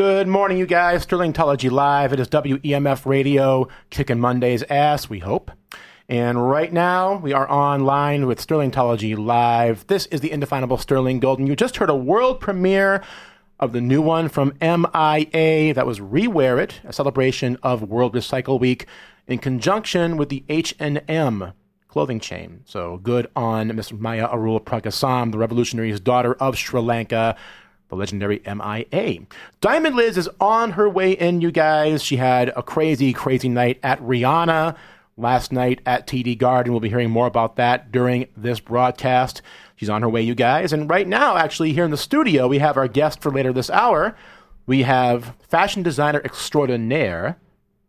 Good morning, you guys. Sterlingtology Live. It is WEMF Radio, kicking Monday's ass, we hope. And right now, we are online with Sterlingtology Live. This is the indefinable Sterling Golden. You just heard a world premiere of the new one from MIA that was Rewear It, a celebration of World Recycle Week in conjunction with the H&M clothing chain. So good on Miss Maya Arulpragasam, the revolutionary's daughter of Sri Lanka, the legendary MIA. Diamond Liz is on her way in, you guys. She had a crazy, crazy night at Rihanna last night at TD Garden. We'll be hearing more about that during this broadcast. She's on her way, you guys. And right now, actually, here in the studio, we have our guest for later this hour. We have fashion designer extraordinaire,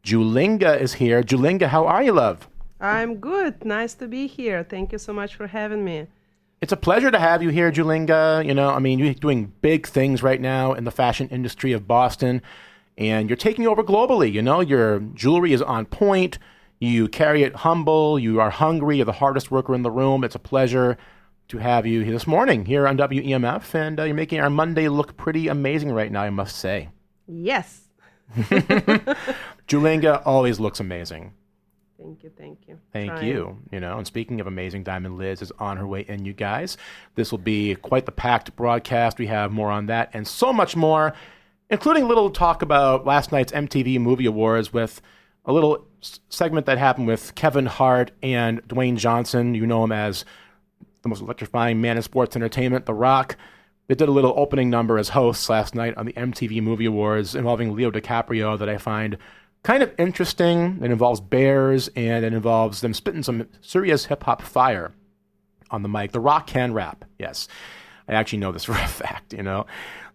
Julinga is here. Julinga, how are you, love? I'm good. Nice to be here. Thank you so much for having me. It's a pleasure to have you here, Julinga. You know, I mean, you're doing big things right now in the fashion industry of Boston, and you're taking over globally. You know, your jewelry is on point. You carry it humble. You are hungry. You're the hardest worker in the room. It's a pleasure to have you here this morning here on WEMF, and uh, you're making our Monday look pretty amazing right now, I must say. Yes. Julinga always looks amazing. Thank you, thank you. Thank Trying. you. You know, and speaking of amazing, Diamond Liz is on her way in, you guys. This will be quite the packed broadcast. We have more on that and so much more, including a little talk about last night's MTV Movie Awards with a little segment that happened with Kevin Hart and Dwayne Johnson. You know him as the most electrifying man in sports entertainment, The Rock. They did a little opening number as hosts last night on the MTV Movie Awards involving Leo DiCaprio that I find kind of interesting. It involves bears and it involves them spitting some serious hip hop fire on the mic. The Rock can rap, yes. I actually know this for a fact, you know.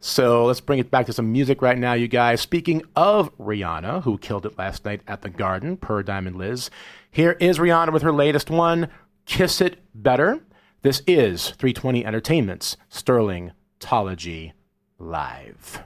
So let's bring it back to some music right now, you guys. Speaking of Rihanna, who killed it last night at the Garden, per Diamond Liz, here is Rihanna with her latest one, Kiss It Better. This is 320 Entertainment's Sterling Tology Live.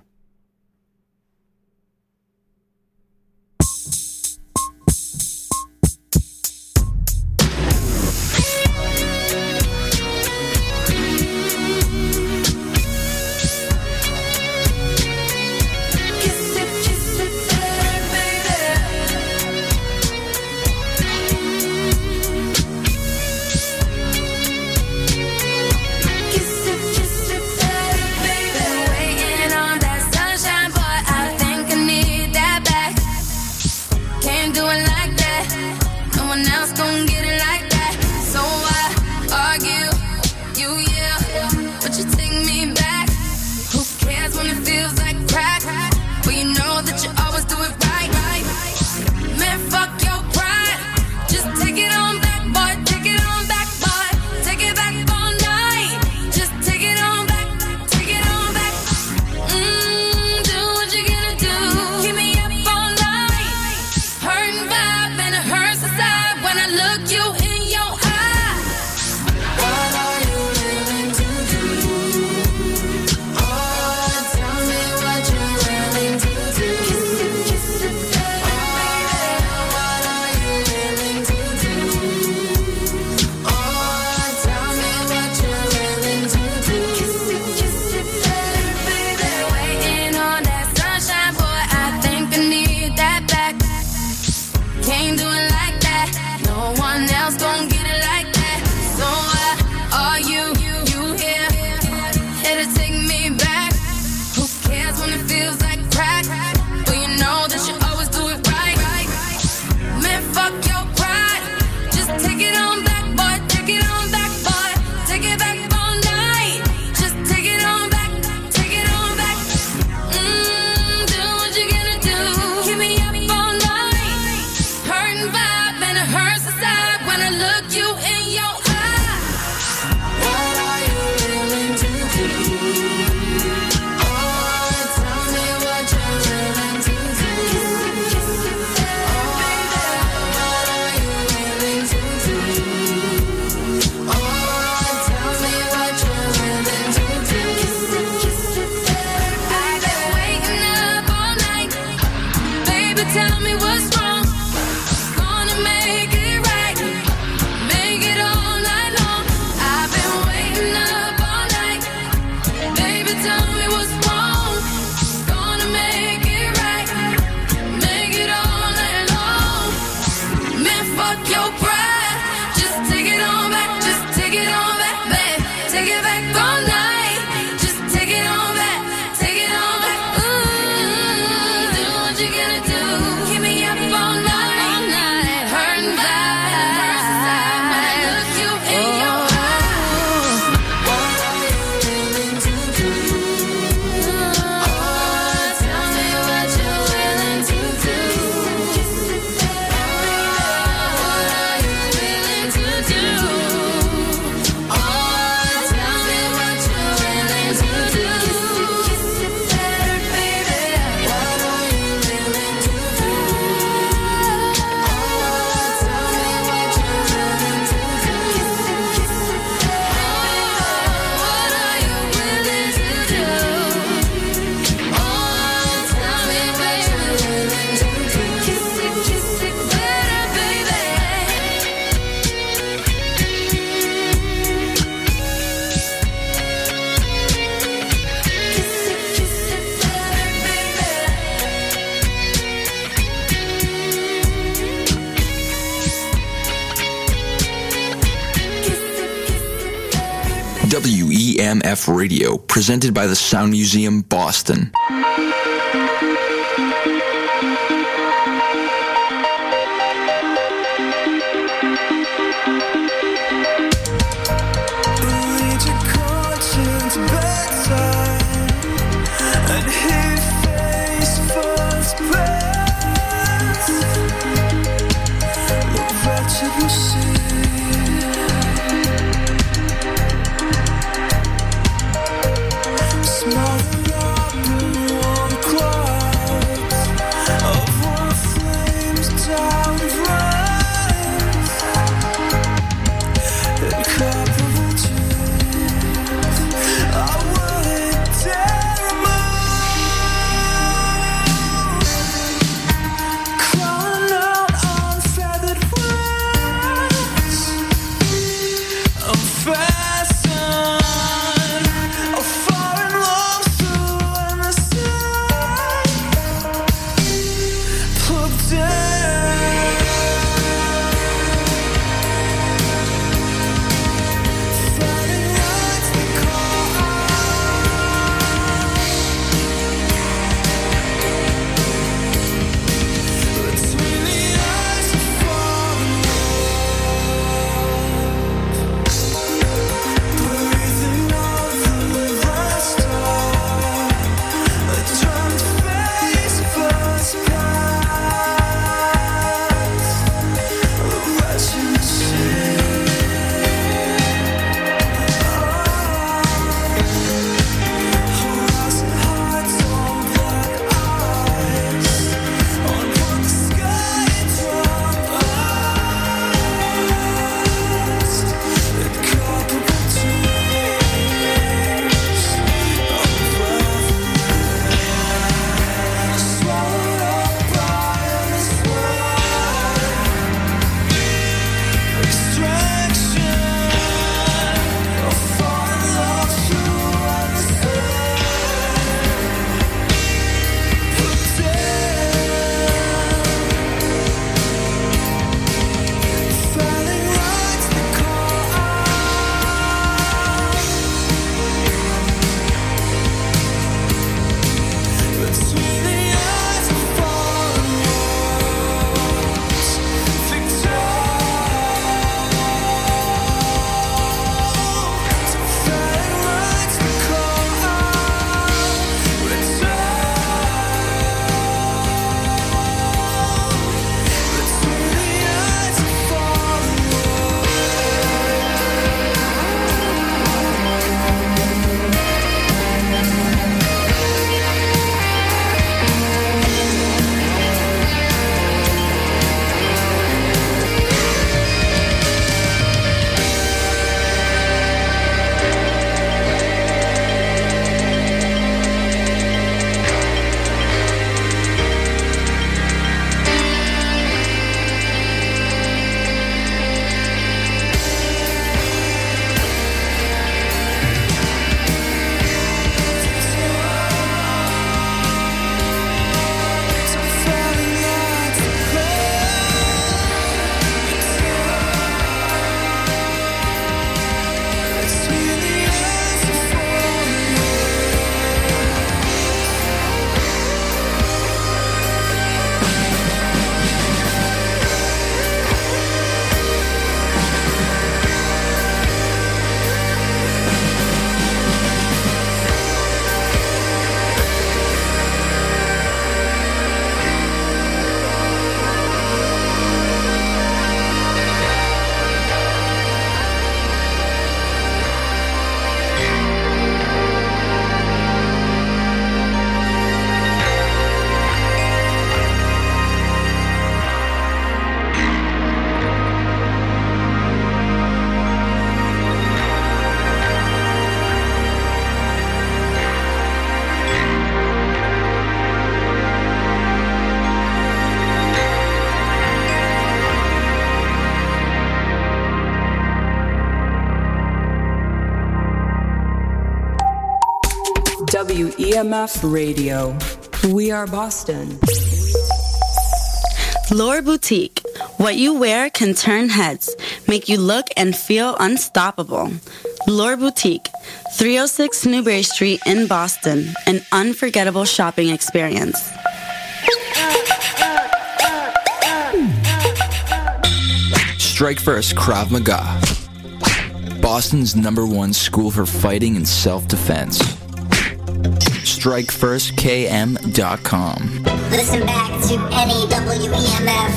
Presented by the Sound Museum, Boston. WEMF Radio. We are Boston. Lore Boutique. What you wear can turn heads, make you look and feel unstoppable. Lore Boutique, 306 Newbury Street in Boston, an unforgettable shopping experience. Strike First Krav Maga. Boston's number one school for fighting and self defense. StrikeFirstKM.com. Listen back to any WEMF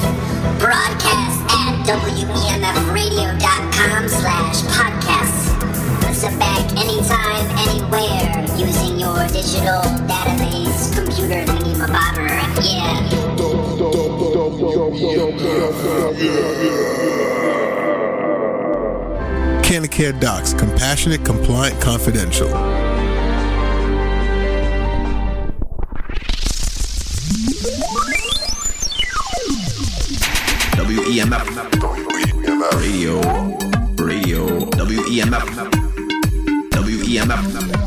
broadcast at WEMFradio.com slash podcasts. Listen back anytime, anywhere, using your digital database, computer thingy bobber. Yeah. CannaCare Docs, compassionate, compliant, confidential. WEMF. Radio. Radio. WEMF. WEMF.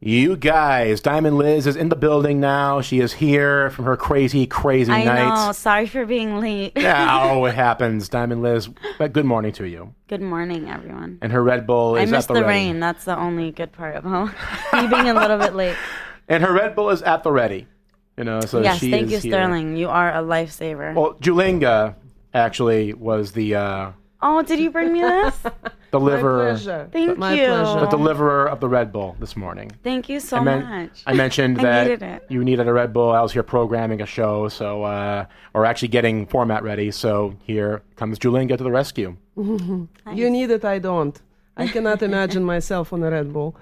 You guys, Diamond Liz is in the building now. She is here from her crazy, crazy I night. know. Sorry for being late. yeah, oh, it happens. Diamond Liz, but good morning to you. Good morning, everyone. And her Red Bull I is missed at the, the, ready. rain. That's the only good part about me being a little bit late. And her Red Bull is at the ready. You know, so yes, she thank is you, here. Sterling. You are a lifesaver. Well, Julinga actually was the uh, oh, did you bring me this? deliverer, pleasure. Thank My you. pleasure. the deliverer of the Red Bull this morning. Thank you so I, men- much. I mentioned I that needed you needed a Red Bull. I was here programming a show, so uh, or actually getting format ready. So here comes Julinga to the rescue. You need it, I don't. I cannot imagine myself on a Red Bull.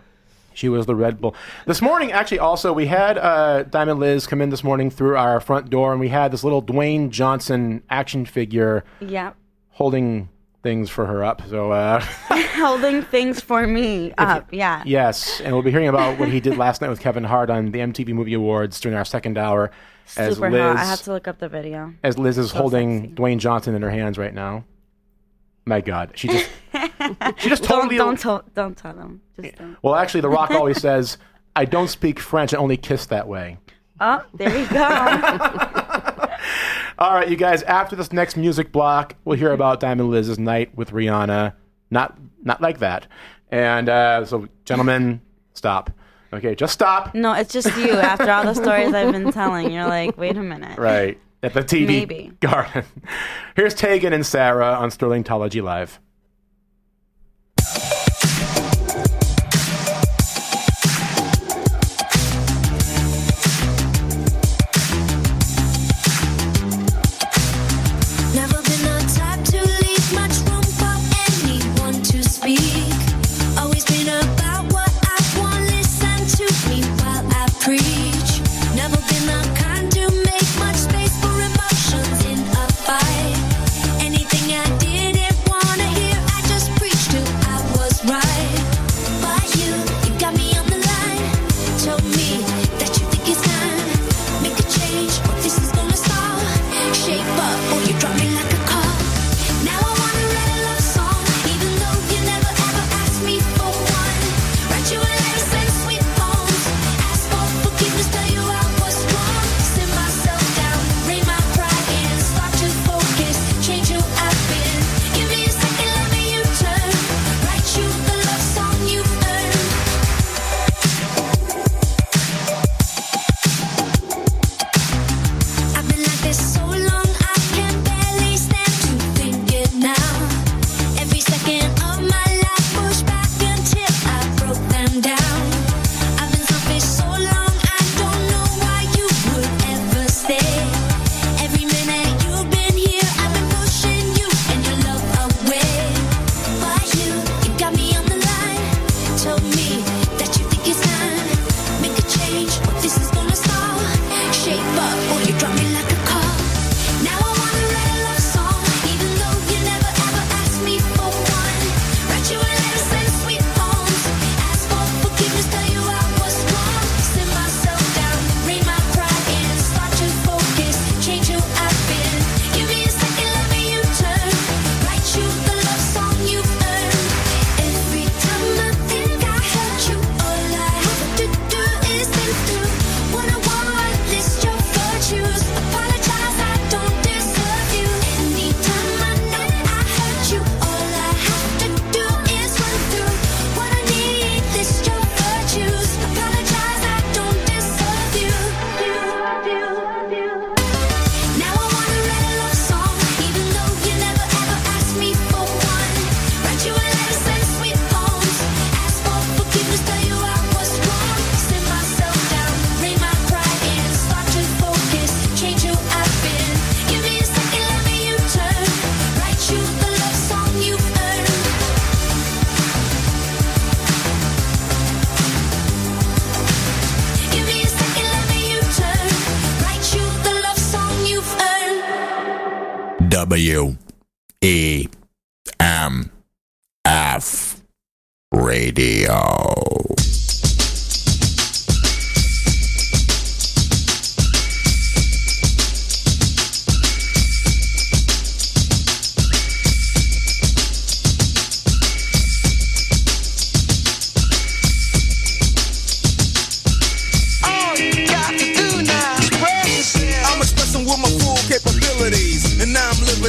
She was the Red Bull. This morning, actually, also, we had uh, Diamond Liz come in this morning through our front door, and we had this little Dwayne Johnson action figure yeah. holding things for her up. So, uh, Holding things for me up. Yeah. yes, and we'll be hearing about what he did last night with Kevin Hart on the MTV Movie Awards during our second hour. As Super Liz, hot. I have to look up the video. as Liz is holding sexy. Dwayne Johnson in her hands right now. My God, she just she just Don't totally don't tell don't tell them. Just don't. Well, actually, The Rock always says, "I don't speak French. I only kiss that way." Oh, there you go. All right, you guys. After this next music block, we'll hear about Diamond Liz's night with Rihanna. Not, not like that. And uh, so, gentlemen, stop. Okay, just stop. no, it's just you. After all the stories I've been telling, you're like, wait a minute. Right at the TD Maybe. garden. Here's Tegan and Sara on Sterlingtology Live.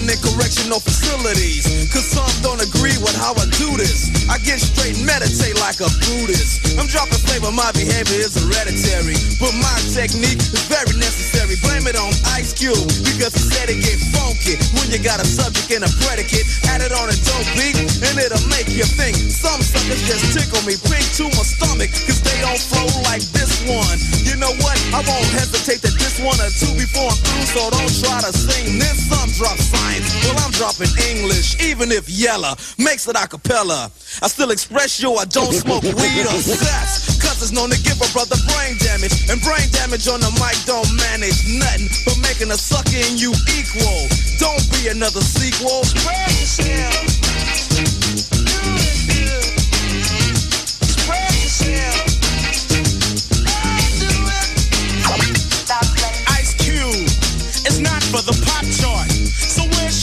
I'm in correctional facilities. Cause some don't agree with how I do this. I get straight and meditate like a Buddhist. I'm dropping flavor, my behavior is hereditary. But my technique is very necessary. Blame it on Ice Cube. Because he said it get funky. When you got a subject and a predicate, add it on a dope beat, and it'll make you think. Some suckers just tickle me pink to my stomach. Cause they don't flow like this one. You know what? I won't hesitate to diss one or two before I'm through, so don't try to sing this. Some drop science, well I'm dropping English, even if Yella makes it a cappella. I still express yo, I don't smoke weed or sex. Cause it's known to give a brother brain damage. And brain damage on the mic don't manage nothing but making a sucker in you equal. Don't be another sequel. Spread yourself.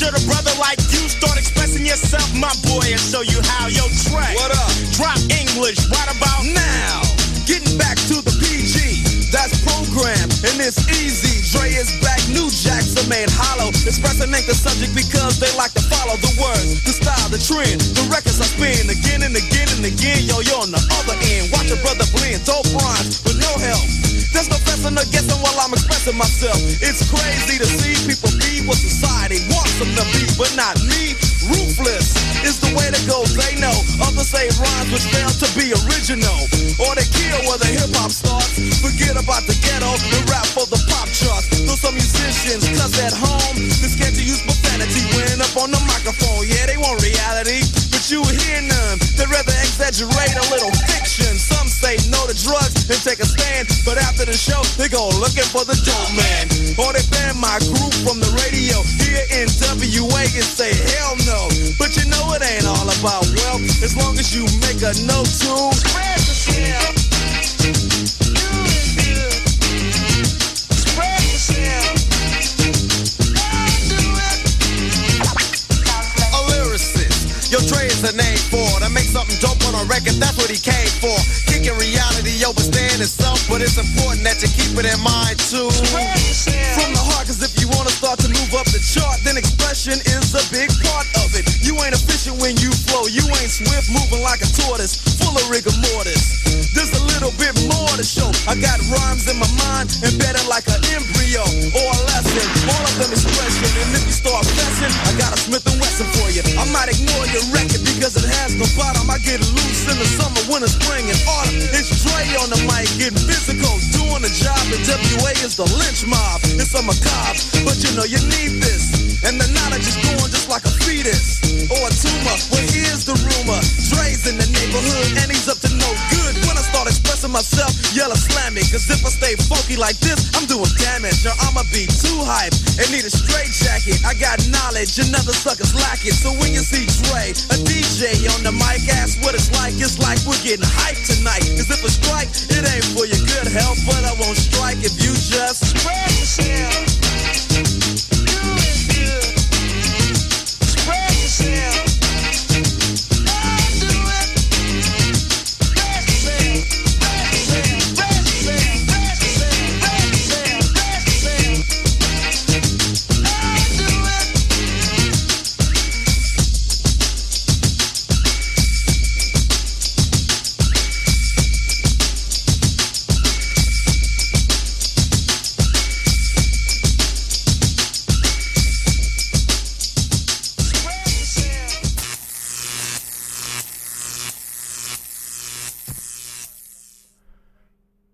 Should a brother like you start expressing yourself, my boy, and show you how? Yo, Dre. What up? Drop English right about now. Getting back to the PG. That's program, and it's easy. Dre is back, new jacks are made hollow. Expressing ain't the subject because they like to follow the words, the style, the trend. The records I spin again and again and again. Yo, yo, on the other end. Watch a brother blend, dope rhymes with no help. There's no guessing or guessing while I'm expressing myself. It's crazy to see people be what society wants them to be, but not me. Ruthless is the way to go, they know. Others say rhymes which fail to be original. Or they kill where the hip hop starts. Forget about the ghetto and rap for the pop charts. Though some musicians cause at home, they're scared to use profanity when up on the microphone. Yeah, they want reality, but you hear none. They'd rather exaggerate a little fiction. Some say no to drugs and take a stand, but after the show, they go looking for the dope man. Or they ban my group from the radio here in WA and say hell no. But you know it ain't all about wealth as long as you make a note to spread. A lyricist. Yo, Dre a name for. I make something dope on a record, that's what he came for. Kicking reality over stand itself, but it's important that you keep it in mind too. From the heart, cause if you wanna start to move up the chart, then expression is a big part of it. You ain't efficient when you flow, you ain't swift moving like a tortoise, full of rigor mortis. There's a little bit more to show. I got rhymes in my mind, embedded like an embryo or a lesson. All of them expression, and if you start messing, I got a Smith and Wesson for I might ignore your record because it has no bottom. I get loose in the summer, winter, spring, and autumn. It's Dre on the mic, getting physical, doing the job. And WA is the lynch mob. It's a macabre, but you know you need this. And the knowledge is going just like a fetus or a tumor. Well, here's the rumor: Dre's in the neighborhood, and he's up to no good. When Expressing myself, yellow slam me. Cause if I stay funky like this, I'm doing damage. Or I'ma be too hype and need a straight jacket. I got knowledge, another suckers lack it. So when you see Dre, a DJ on the mic, ask what it's like. It's like we're getting hyped tonight. Cause if a strike, it ain't for your good health. But I won't strike if you just spread yourself.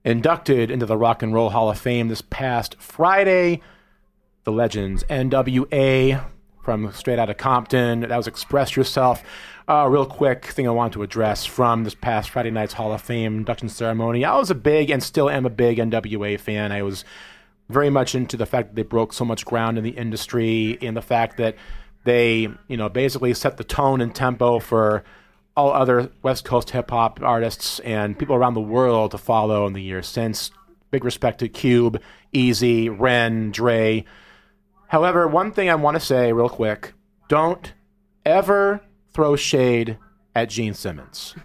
Inducted into the Rock and Roll Hall of Fame this past Friday. The Legends, NWA from straight out of Compton. That was Express Yourself. Uh, real quick thing I want to address from this past Friday night's Hall of Fame induction ceremony. I was a big and still am a big NWA fan. I was very much into the fact that they broke so much ground in the industry, and the fact that they, you know, basically set the tone and tempo for all other West Coast hip hop artists and people around the world to follow in the years since. Big respect to Cube, Eazy, Ren, Dre. However, one thing I want to say real quick don't ever throw shade at Gene Simmons.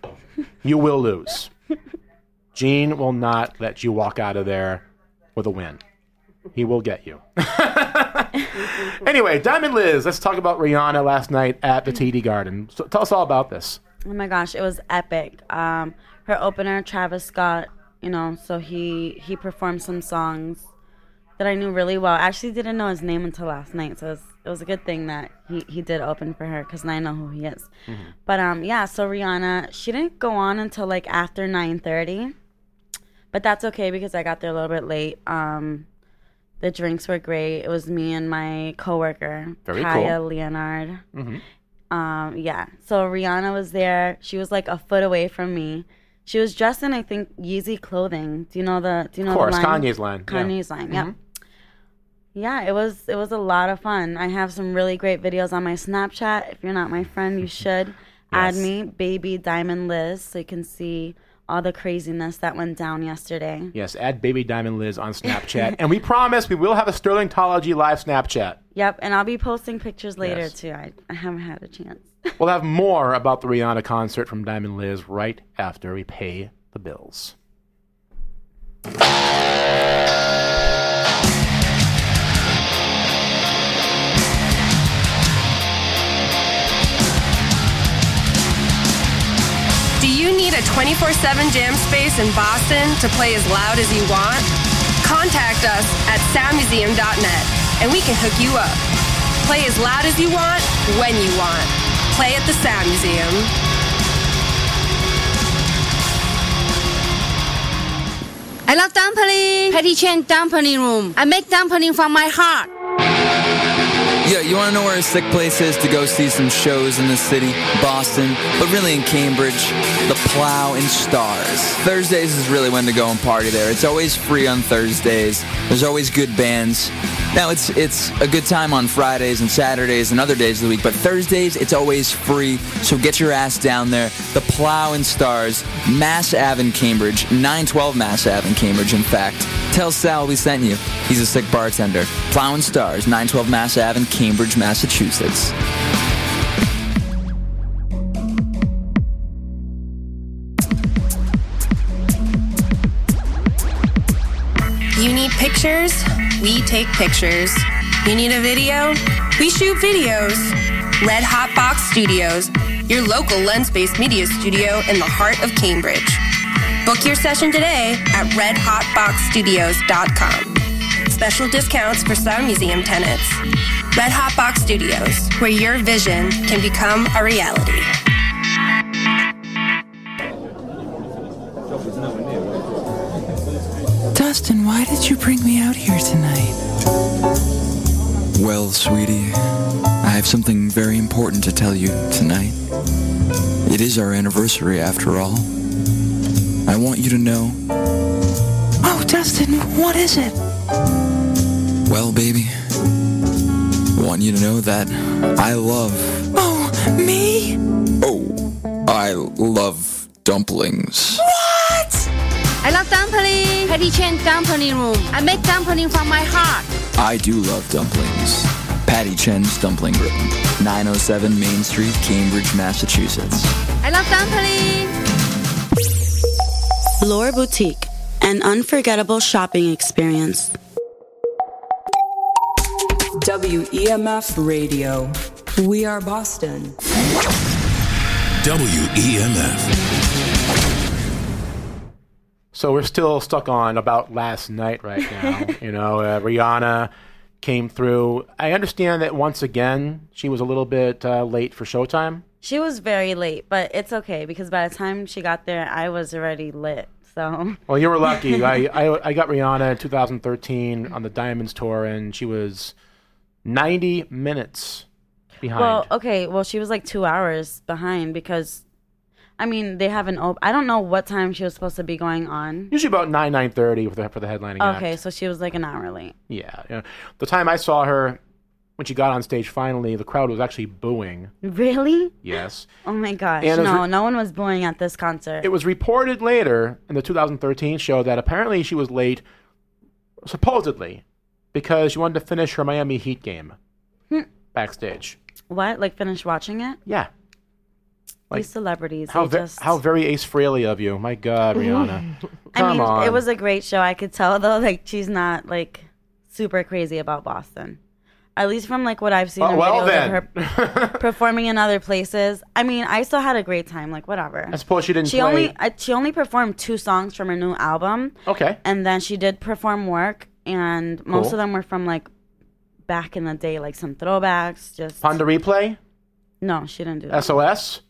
You will lose. Gene will not let you walk out of there with a win. He will get you. anyway, Diamond Liz, let's talk about Rihanna last night at the TD Garden. So tell us all about this. Oh my gosh, it was epic. Um, her opener, Travis Scott, you know, so he he performed some songs that I knew really well. I actually didn't know his name until last night, so it was, it was a good thing that he, he did open for her because now I know who he is. But um, yeah, so Rihanna, she didn't go on until like after nine thirty, but that's okay because I got there a little bit late. Um, the drinks were great. It was me and my coworker, Very Kaya cool. Leonard. Mhm. Um, yeah. So Rihanna was there. She was like a foot away from me. She was dressed in, I think, Yeezy clothing. Do you know the? Do you know Of course, the line? Kanye's line, yeah. Kanye's line. Yeah. Mhm. Yeah, it was it was a lot of fun. I have some really great videos on my Snapchat. If you're not my friend, you should add me, baby Diamond Liz, so you can see all the craziness that went down yesterday. Yes, add Baby Diamond Liz on Snapchat. and we promise we will have a Sterlingtology live Snapchat. Yep, and I'll be posting pictures later Yes. too. I, I haven't had a chance. We'll have more about the Rihanna concert from Diamond Liz right after we pay the bills. Need a 24 7 jam space in Boston to play as loud as you want? Contact us at soundmuseum.net and we can hook you up. Play as loud as you want, when you want. Play at the Sound Museum. I love dumpling. Patty Chen Dumpling Room. I make dumpling from my heart. Yeah, you want to know where a sick place is to go see some shows in the city? Boston, but really in Cambridge. The Plough and Stars. Thursdays is really when to go and party there. It's always free on Thursdays. There's always good bands. Now it's it's a good time on Fridays and Saturdays and other days of the week, but Thursdays it's always free. So get your ass down there. The Plough and Stars, Mass Ave in Cambridge, 912 Mass Ave in Cambridge. In fact, tell Sal we sent you. He's a sick bartender. Plough and Stars, 912 Mass Ave in Cambridge, Massachusetts. You need pictures? We take pictures. You need a video? We shoot videos. Red Hot Box Studios, your local lens based media studio in the heart of Cambridge. Book your session today at redhotboxstudios.com. Special discounts for Sound Museum tenants. Red Hot Box Studios, where your vision can become a reality. Dustin, why did you bring me out here tonight? Well, sweetie, I have something very important to tell you tonight. It is our anniversary, after all. I want you to know. Oh, Dustin, what is it? Well, baby, I want you to know that I love. Oh, me? Oh, I love dumplings. What? I love dumpling. Patty Chen Dumpling Room. I make dumpling from my heart. I do love dumplings. Patty Chen's Dumpling Room, 907 Main Street, Cambridge, Massachusetts. I love dumpling. Lore Boutique, an unforgettable shopping experience. WEMF Radio. We are Boston. WEMF. So we're still stuck on about last night right now. you know, uh, Rihanna came through. I understand that once again she was a little bit uh, late for showtime. She was very late, but it's okay because by the time she got there, I was already lit. So Well, you were lucky. I, I I got Rihanna in 2013 on the Diamonds tour, and she was 90 minutes behind. Well, okay. Well, she was like two hours behind because, I mean, they have an op- I don't know what time she was supposed to be going on. Usually about nine nine thirty for the for the headlining act. Okay, so she was like an hour late. Yeah, yeah. The time I saw her when she got on stage finally, the crowd was actually booing. Really? Yes. Oh my gosh. And no, re- no one was booing at this concert. It was reported later in the 2013 show that apparently she was late, supposedly, because she wanted to finish her Miami Heat game Hmm. backstage. what? Like finish watching it? Yeah. Like, These celebrities. How, ve- just how very Ace Frehley of you. My God, Rihanna. I mean, on. it was a great show. I could tell though, like she's not like super crazy about Boston. At least from like what I've seen Oh, in well videos then. of her performing in other places. I mean, I still had a great time. Like whatever. I suppose she didn't She play- only uh, she only performed two songs from her new album. Okay. And then she did perform work, and most Cool. of them were from like back in the day, like some throwbacks. Just Pon de Replay? no, she didn't do that. SOS?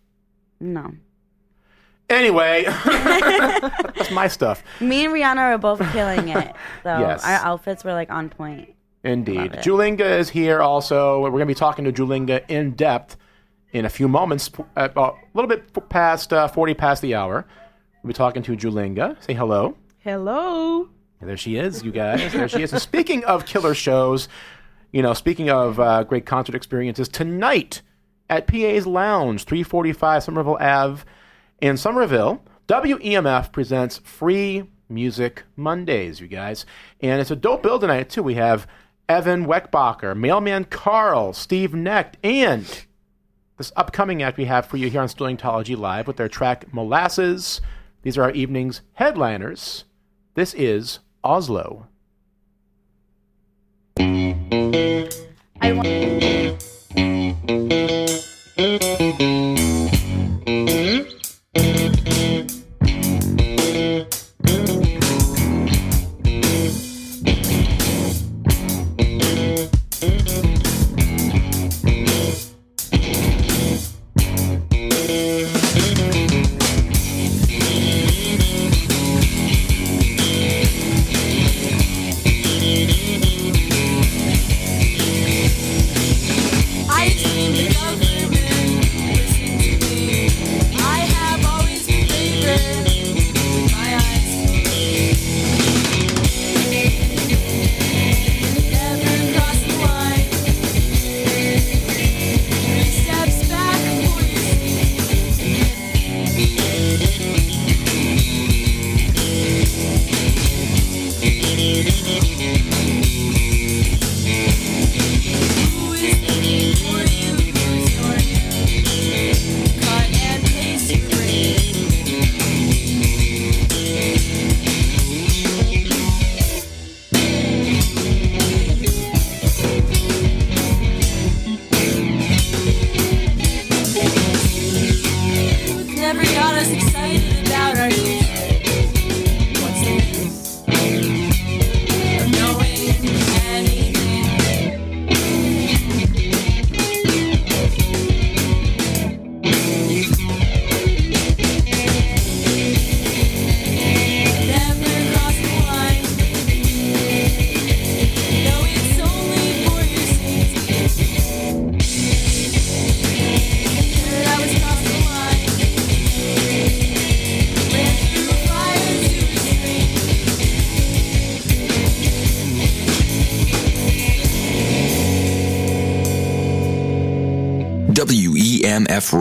No. Anyway, that's my stuff. Me and Rihanna are both killing it. So Yes. our outfits were like on point. Indeed. Julinga is here also. We're going to be talking to Julinga in depth in a few moments, about a little bit past uh, 40 past the hour. We'll be talking to Julinga. Say hello. Hello. There she is, you guys. There she is. And speaking of killer shows, you know, speaking of uh, great concert experiences, tonight at PA's Lounge, 345 Somerville Ave in Somerville, WEMF presents Free Music Mondays, you guys. And it's a dope bill tonight, too. We have Evan Weckbacher, Mailman Carl, Steve Necht, and this upcoming act we have for you here on Sterlingtology Live with their track Molasses. These are our evening's headliners. This is Oslo. I want.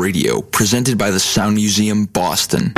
Radio, presented by the Sound Museum, Boston.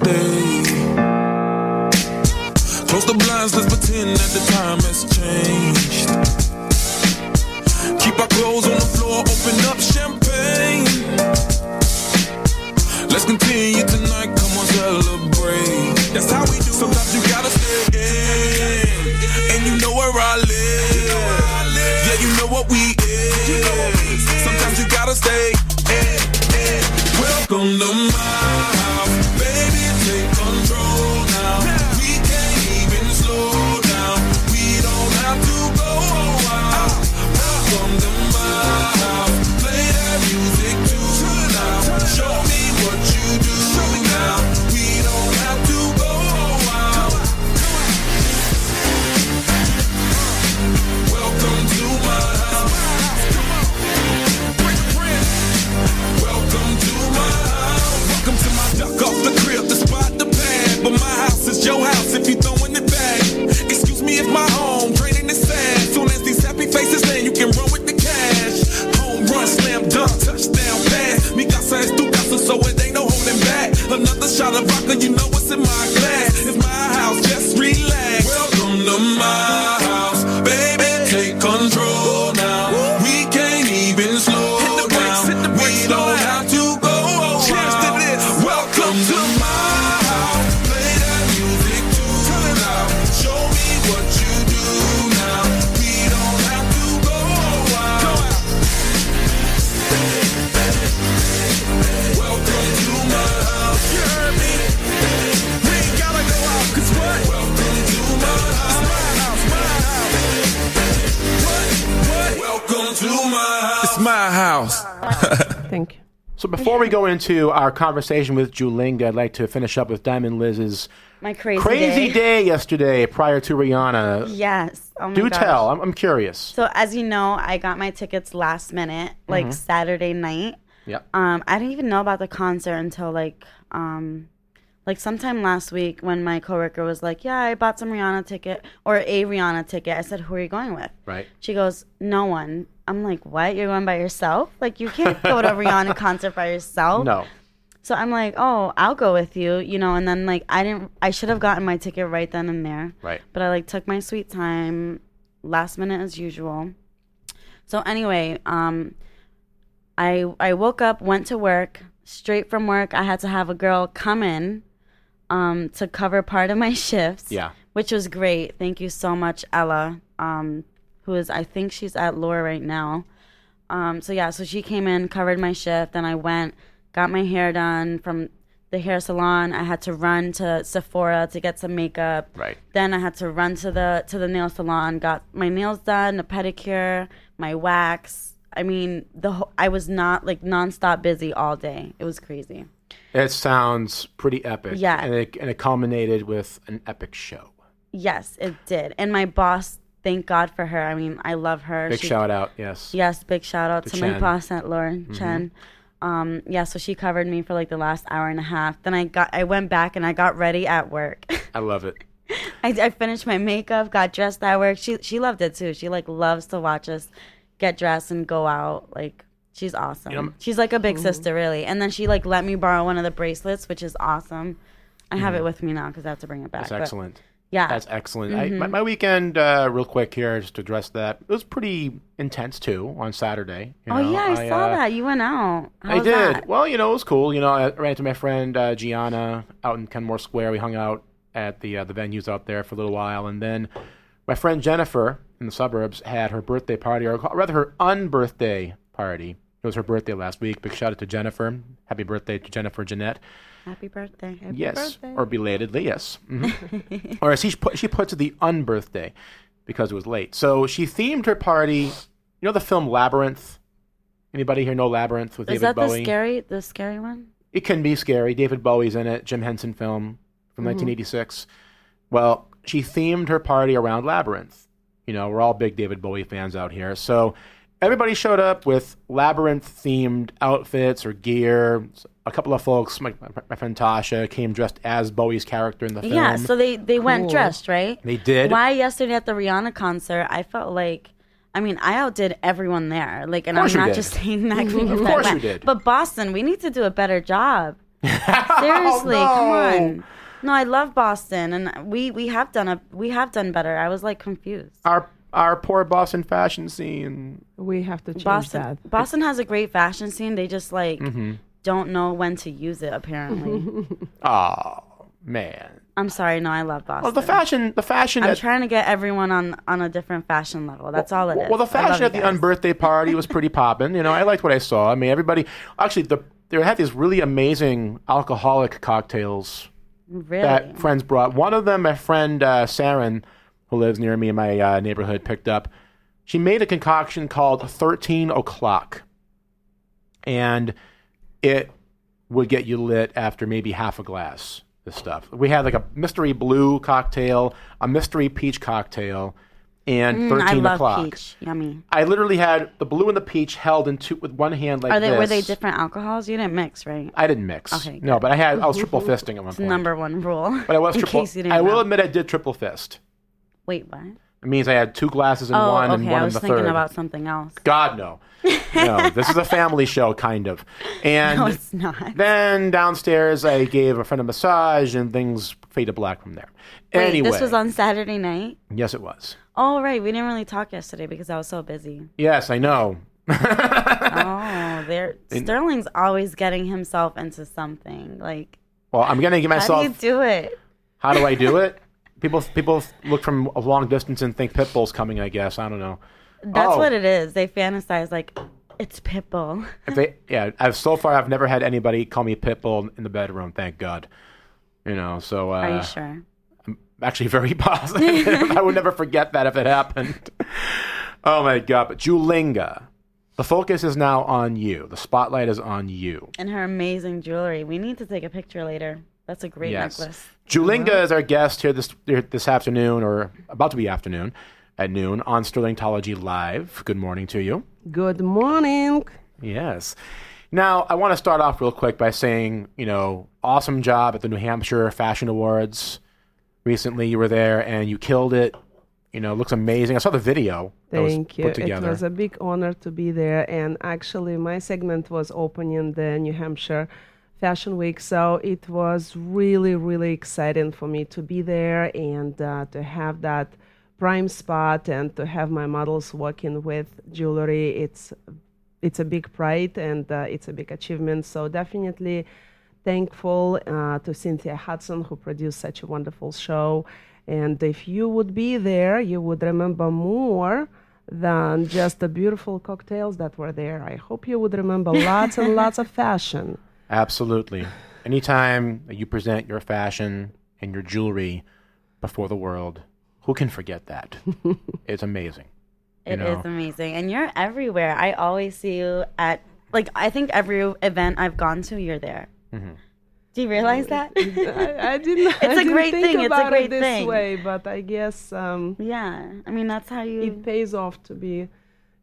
Stay. Into our conversation with Julinga, I'd like to finish up with Diamond Liz's My crazy, crazy day. day yesterday prior to Rihanna. Yes. Oh my Do gosh. tell. I'm, I'm curious. So as you know, I got my tickets last minute, like Mhm. Saturday night. Yep. Um, I didn't even know about the concert until like um like sometime last week when my coworker was like, "Yeah, I bought some Rihanna ticket or a Rihanna ticket." I said, "Who are you going with?" Right. She goes, "No one." I'm like, "What? You're going by yourself? Like you can't go to a Rihanna concert by yourself?" No. So I'm like, "Oh, I'll go with you," you know, and then like I didn't I should have gotten my ticket right then and there. Right. But I like took my sweet time, last minute as usual. So anyway, um I I woke up, went to work. Straight from work, I had to have a girl come in um to cover part of my shifts. Yeah. Which was great. Thank you so much, Ella. Um who is I think she's at Laura right now. Um so yeah, so she came in, covered my shift, then I went, got my hair done from the hair salon. I had to run to Sephora to get some makeup. Right. Then I had to run to the to the nail salon, got my nails done, a pedicure, my wax. I mean, the whole, I was not like nonstop busy all day. It was crazy. It sounds pretty epic. Yeah. And it, and it culminated with an epic show. Yes, it did. And my boss, thank God for her. I mean, I love her. Big shout out, yes. Yes, big shout out To to, my boss at Lauren Mhm. Chen. Um, yeah, so she covered me for like the last hour and a half. Then I got, I went back and I got ready at work. I love it. I, I finished my makeup, got dressed at work. She she loved it too. She like loves to watch us get dressed and go out. Like she's awesome. You know- she's like a big sister, really. And then she like let me borrow one of the bracelets, which is awesome. I have it with me now because I have to bring it back. That's but- excellent. yeah, That's excellent. I, my, Mhm. my weekend, uh, real quick here, just to address that, it was pretty intense too on Saturday. you oh yeah, I, saw uh, that you went out. How I was did. that? Well, you know, it was cool. You know, I ran into my friend uh, Gianna out in Kenmore Square. We hung out at the uh, the venues out there for a little while, and then my friend Jennifer in the suburbs had her birthday party, or rather her unbirthday party. Was her birthday last week. Big shout out to Jennifer. Happy birthday to Jennifer Jeanette. Happy birthday. Happy yes, birthday. or belatedly, yes. Mhm. or as she put, she puts it, the unbirthday because it was late. So she themed her party. You know the film Labyrinth. Anybody here know Labyrinth with Is David that Bowie? the scary the scary one? It can be scary. David Bowie's in it. Jim Henson film from Mhm. 1986. Well, she themed her party around Labyrinth. You know, we're all big David Bowie fans out here. So everybody showed up with Labyrinth themed outfits or gear. A couple of folks, my, my friend Tasha, came dressed as Bowie's character in the film. Yeah, so they they went Cool. dressed, right? They did. Why yesterday at the Rihanna concert, I felt like I mean, I outdid everyone there. Like, and Of I'm not did. just saying that. because Of I course you went. did. But Boston, we need to do a better job. Oh, Seriously, come on. No, I love Boston, and we we have done a we have done better. I was like confused. Our our poor Boston fashion scene. We have to change Boston that. Boston has a great fashion scene. They just like Mhm. don't know when to use it. Apparently, Oh man. I'm sorry. No, I love Boston. Well, the fashion, the fashion. I'm at, trying to get everyone on on a different fashion level. That's all it is. Well, the fashion at the unbirthday party was pretty poppin'. You know, I liked what I saw. I mean, everybody actually the they had these really amazing alcoholic cocktails Really? that friends brought. One of them, my friend uh, Saren, who lives near me in my uh, neighborhood, picked up. She made a concoction called Thirteen O'clock, and it would get you lit after maybe half a glass. This stuff. We had like a mystery blue cocktail, a mystery peach cocktail, and Mm, thirteen I love o'clock. peach. Yummy. I literally had the blue and the peach held in two with one hand like Are they this. were they different alcohols? You didn't mix, right? I didn't mix. Okay, No, but I had I was triple fisting at one It's point. number one rule. But I was in triple. case you didn't I will know. admit I did triple fist. Wait, what? It means I had two glasses in oh, one okay. and one I was thinking about something else. God no, no. This is a family show, kind of. And No, it's not. then downstairs, I gave a friend a massage, and things faded black from there. Wait, anyway, this was on Saturday night. yes, it was. Oh, right. We didn't really talk yesterday because I was so busy. Yes, I know. oh, there. Sterling's always getting himself into something. Like, Well, I'm gonna give how myself. do you do it? How do I do it? People people look from a long distance and think Pitbull's coming. I guess I don't know. That's Oh, what it is. They fantasize like it's Pitbull. If they, yeah, I've so far I've never had anybody call me Pitbull in the bedroom. Thank God. You know, so uh, Are you sure? I'm actually very positive. I would never forget that if it happened. oh my God! But Julinga, the focus is now on you. The spotlight is on you. And her amazing jewelry. We need to take a picture later. That's a great Yes. necklace. Julinga is our guest here this here this afternoon, or about to be afternoon at noon on Sterlingtology Live. Good morning to you. Good morning. Yes. Now, I want to start off real quick by saying, you know, awesome job at the New Hampshire Fashion Awards. Recently, you were there and you killed it. You know, it looks amazing. I saw the video that was Thank you. put together. It was a big honor to be there. And actually, my segment was opening the New Hampshire Fashion Week. So it was really, really exciting for me to be there and uh, to have that prime spot and to have my models working with jewelry. It's it's a big pride and uh, it's a big achievement. So definitely thankful uh, to Cynthia Hudson who produced such a wonderful show. And if you would be there, you would remember more than just the beautiful cocktails that were there. I hope you would remember lots and lots of fashion. Absolutely. Anytime that you present your fashion and your jewelry before the world, who can forget that? it's amazing. you It is know? amazing. And you're everywhere. I always see you at, like, I think every event I've gone to, you're there. Mhm. Do you realize that? I, I didn't. It's I a didn't great thing. It's a about great it this thing. way, but I guess um, yeah. I mean, that's how you. It pays off to be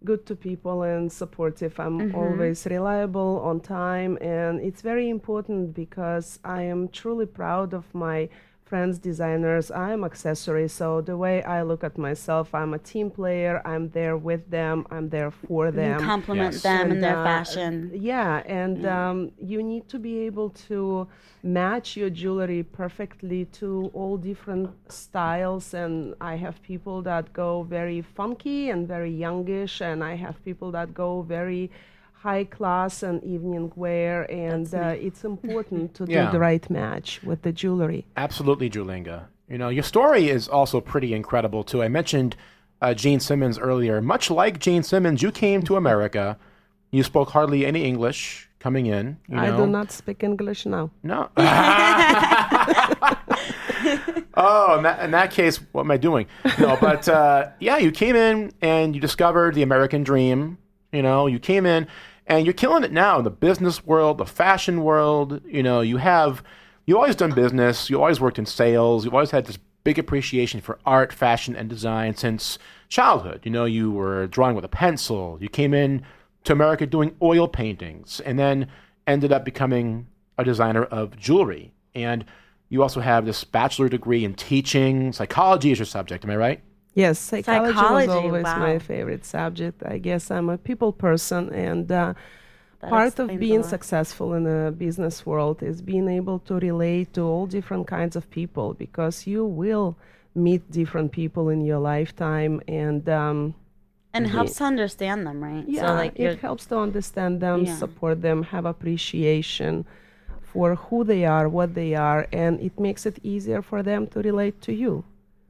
good to people and supportive. I'm Mhm. always reliable, on time, and it's very important because I am truly proud of my friends, designers. I'm accessory, so the way I look at myself, I'm a team player. I'm there with them. I'm there for You them. compliment Yes. them and their fashion. Yeah, and Yeah. Um, you need to be able to match your jewelry perfectly to all different styles. And I have people that go very funky and very youngish, and I have people that go very high class and evening wear. And uh, it's important to Yeah. do the right match with the jewelry. Absolutely, Julinga. You know, your story is also pretty incredible too. I mentioned uh, Gene Simmons earlier. Much like Gene Simmons, you came to America. You spoke hardly any English coming in. You I do not speak English now. No. oh, in that, in that case, what am I doing? No, but uh, yeah, you came in and you discovered the American dream. You know, you came in and you're killing it now in the business world, the fashion world. You know, you have, you always done business, you always worked in sales, you've always had this big appreciation for art, fashion, and design since childhood. You know, you were drawing with a pencil, you came in to America doing oil paintings, and then ended up becoming a designer of jewelry. And you also have this bachelor degree in teaching. Psychology is your subject, am I right? Yes, psychology, Psychology, was always wow. my favorite subject. I guess I'm a people person, and uh, part of being successful in the business world is being able to relate to all different kinds of people because you will meet different people in your lifetime, and um, and it helps to understand them, right? yeah, so like it helps to understand them, Yeah. support them, have appreciation for who they are, what they are, and it makes it easier for them to relate to you.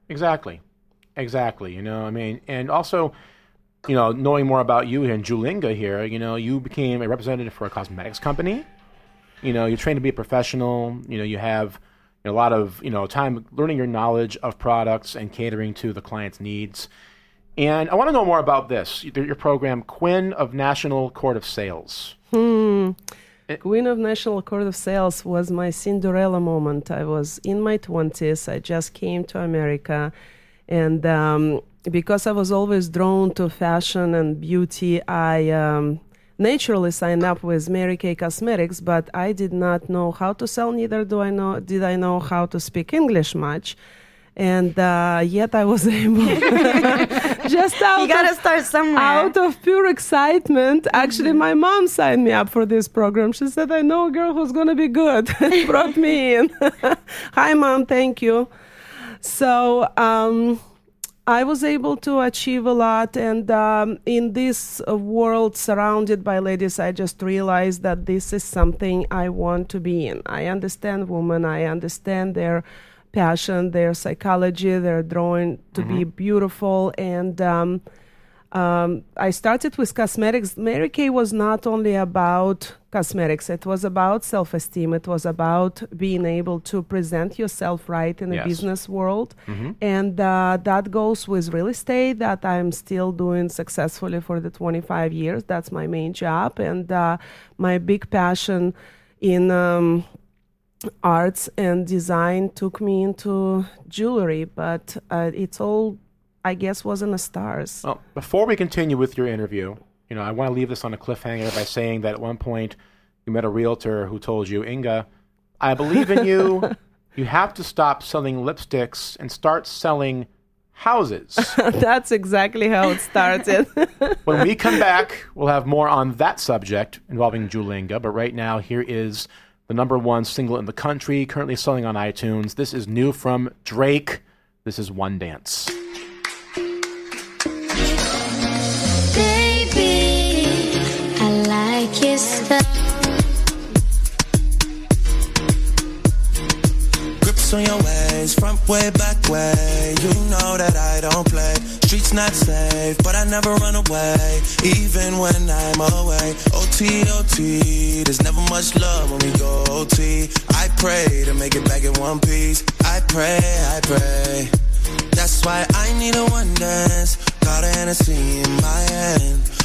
Exactly. Exactly. You know, I mean, and also, you know, knowing more about you and Julinga here, you know, you became a representative for a cosmetics company. You know, you're trained to be a professional. You know, you have a lot of, you know, time learning your knowledge of products and catering to the client's needs. And I want to know more about this, your your program, Queen of National Court of Sales. Hmm. Queen of National Court of Sales was my Cinderella moment. I was in my 20s. I just came to America. And um, because I was always drawn to fashion and beauty, I um, naturally signed up with Mary Kay Cosmetics, but I did not know how to sell, neither do I know, did I know how to speak English much. And uh, yet I was able, just out You gotta of- start somewhere. Out of pure excitement, actually, my mom signed me up for this program. She said, "I know a girl who's gonna be good." Brought me in. Hi, mom. Thank you. So. Um, I was able to achieve a lot, and um, in this world surrounded by ladies, I just realized that this is something I want to be in. I understand women, I understand their passion, their psychology, their drawing to be beautiful, and um, um, I started with cosmetics. Mary Kay was not only about cosmetics; it was about self-esteem. It was about being able to present yourself right in the Yes. business world, Mhm. and uh, that goes with real estate that I'm still doing successfully for the 25 years. That's my main job, and uh, my big passion in. Um, arts and design took me into jewelry but uh, it's all i guess wasn't the stars Well, before we continue with your interview, you know, I want to leave this on a cliffhanger by saying that at one point you met a realtor who told you, Inga, I believe in you. you have to stop selling lipsticks and start selling houses. That's exactly how it started. when we come back, we'll have more on that subject involving Julinga. But right now, here is the number one single in the country, currently selling on iTunes. This is new from Drake. This is One Dance. Hennessy in one piece. I pray, I pray. That's why I need a one dance. God and I see my hand.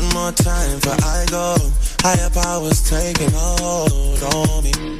One more time before I go. Higher powers taking hold on me.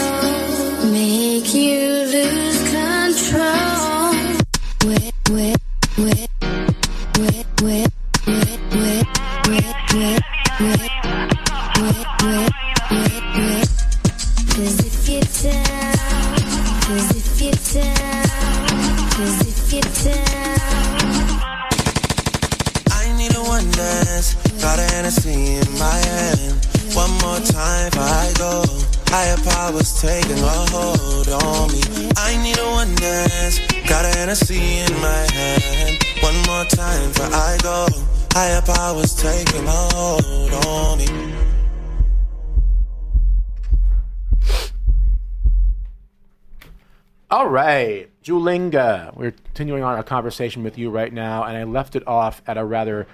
Julinga. Uh, we're continuing on our conversation with you right now, and I left it off at a rather,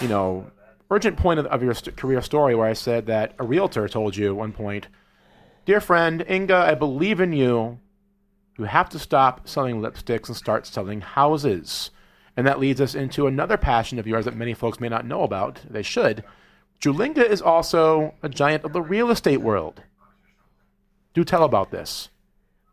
you know, urgent point of, of your st- career story where I said that a realtor told you at one point, "Dear friend Inga, I believe in you. You have to stop selling lipsticks and start selling houses." And that leads us into another passion of yours that many folks may not know about. They should. Julinga is also a giant of the real estate world. Do tell about this.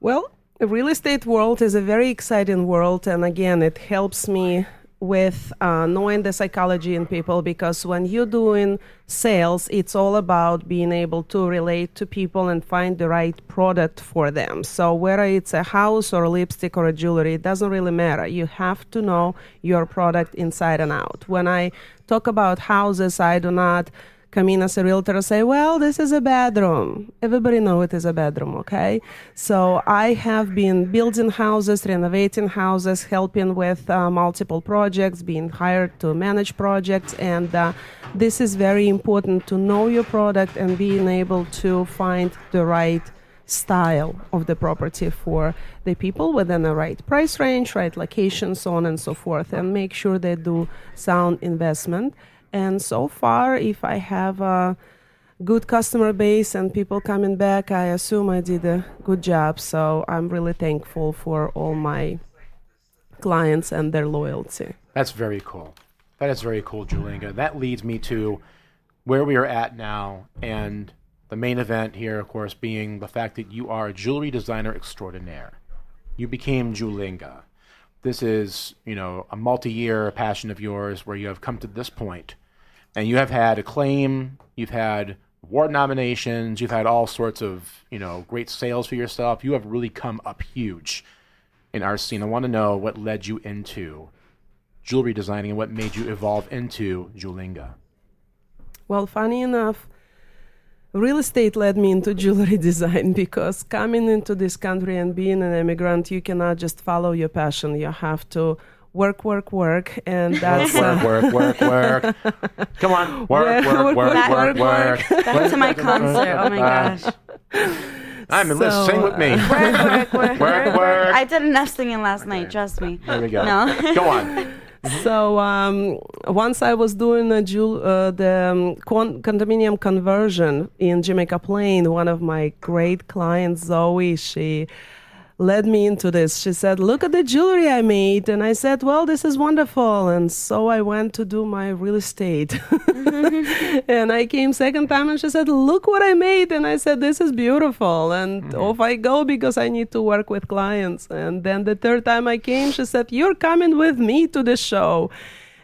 Well, real estate world is a very exciting world, and again, it helps me with uh, knowing the psychology in people because when you're doing sales, it's all about being able to relate to people and find the right product for them. So, whether it's a house or a lipstick or a jewelry, it doesn't really matter. You have to know your product inside and out. When I talk about houses, I do not come in as a realtor and say, well, this is a bedroom. Everybody know it is a bedroom, okay? So I have been building houses, renovating houses, helping with uh, multiple projects, being hired to manage projects, and uh, this is very important to know your product and being able to find the right style of the property for the people within the right price range, right location, so on and so forth, and make sure they do sound investment. And so far, if I have a good customer base and people coming back, I assume I did a good job. So I'm really thankful for all my clients and their loyalty. That's very cool. That is very cool, Julinga. That leads me to where we are at now, and the main event here, of course, being the fact that you are a jewelry designer extraordinaire. You became Julinga. This is, you know, a multi-year passion of yours where you have come to this point, and you have had acclaim. You've had award nominations. You've had all sorts of, you know, great sales for yourself. You have really come up huge in our scene. I want to know what led you into jewelry designing and what made you evolve into Julinga. Well, funny enough, real estate led me into jewelry design because coming into this country and being an immigrant, you cannot just follow your passion. You have to work, work, work, and that's work, work, work, work, work. Come on, work, work, work, work, work, work. Back to my concert. Oh my gosh. I'm in Liz. Sing with me. Work, work, work, Work, work. I did enough singing last night. Trust me. There we go. No. Go on. So um, once I was doing a jewel, uh, the um, con- condominium conversion in Jamaica Plain, one of my great clients, Zoe, she led me into this. She said, "Look at the jewelry I made," and I said, "Well, this is wonderful." And so I went to do my real estate, and I came second time, and she said, "Look what I made," and I said, "This is beautiful." And mm-hmm. off I go because I need to work with clients. And then the third time I came, she said, "You're coming with me to the show."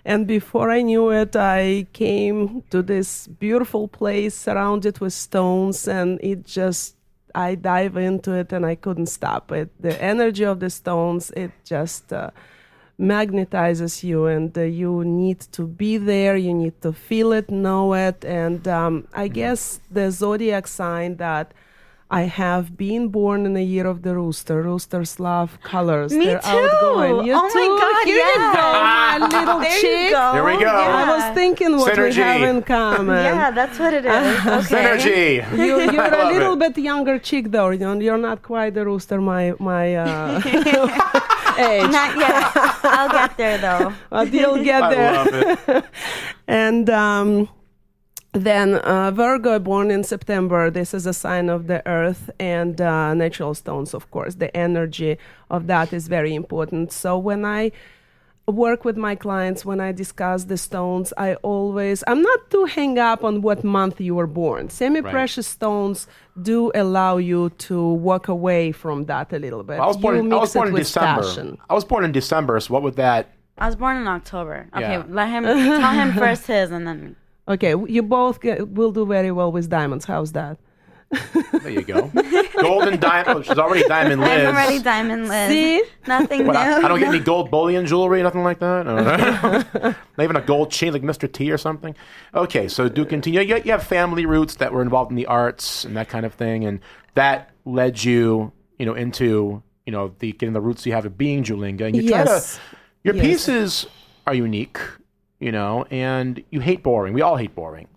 And before I knew it, I came to this beautiful place surrounded with stones, and it just I dive into it and I couldn't stop it. The energy of the stones, it just uh, magnetizes you, and uh, you need to be there. You need to feel it, know it, and um, I guess the zodiac sign that. I have been born in the year of the rooster. Roosters love colors. Me They're too. outgoing. You Oh my? God, Here you yeah. go, my little There chick. go. There we go. I was thinking what we Synergy. have in common. Yeah, that's what it is. Okay. Synergy. You, you're a little it. bit younger chick though. You're, you're not quite the rooster my my uh, age. Not yet. I'll get there though. But you'll get I there. love it. and um, then uh, Virgo, born in September. This is a sign of the earth and uh, natural stones, of course. The energy of that is very important. So when I work with my clients, when I discuss the stones, I always, I'm not too hang up on what month you were born. Semi precious stones do allow you to walk away from that a little bit. I was born, you in, I was born in December. passion. I was born in December, so what would that? I was born in October. Okay, Yeah. let him tell him first his and then me. Okay, you both get, will do very well with diamonds. How's that? There you go. Golden diamond. Oh, she's already diamond Liz. I'm already diamond Liz. See? Nothing What, new. I, I don't get any gold bullion jewelry, nothing like that. No. Not even a gold chain like Mr. T or something. Okay, so do continue. You, you have family roots that were involved in the arts and that kind of thing, and that led you, you know, into you know the getting the roots you have of being Julinga. And you try Yes. to. Your Yes. pieces are unique, you know, and you hate boring. We all hate boring.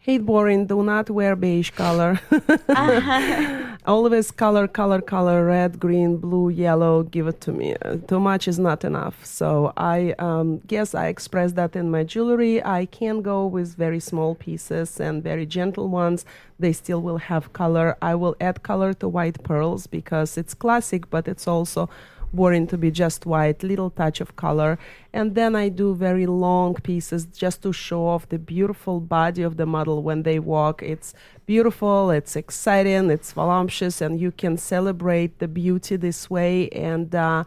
Hate boring. Do not wear beige color. Always color, color, color. Red, green, blue, yellow. Give it to me. Uh, too much is not enough. So I um, guess I express that in my jewelry. I can go with very small pieces and very gentle ones. They still will have color. I will add color to white pearls because it's classic, but it's also boring to be just white, little touch of color. And then I do very long pieces just to show off the beautiful body of the model when they walk. It's beautiful, it's exciting, it's voluptuous, and you can celebrate the beauty this way. And uh,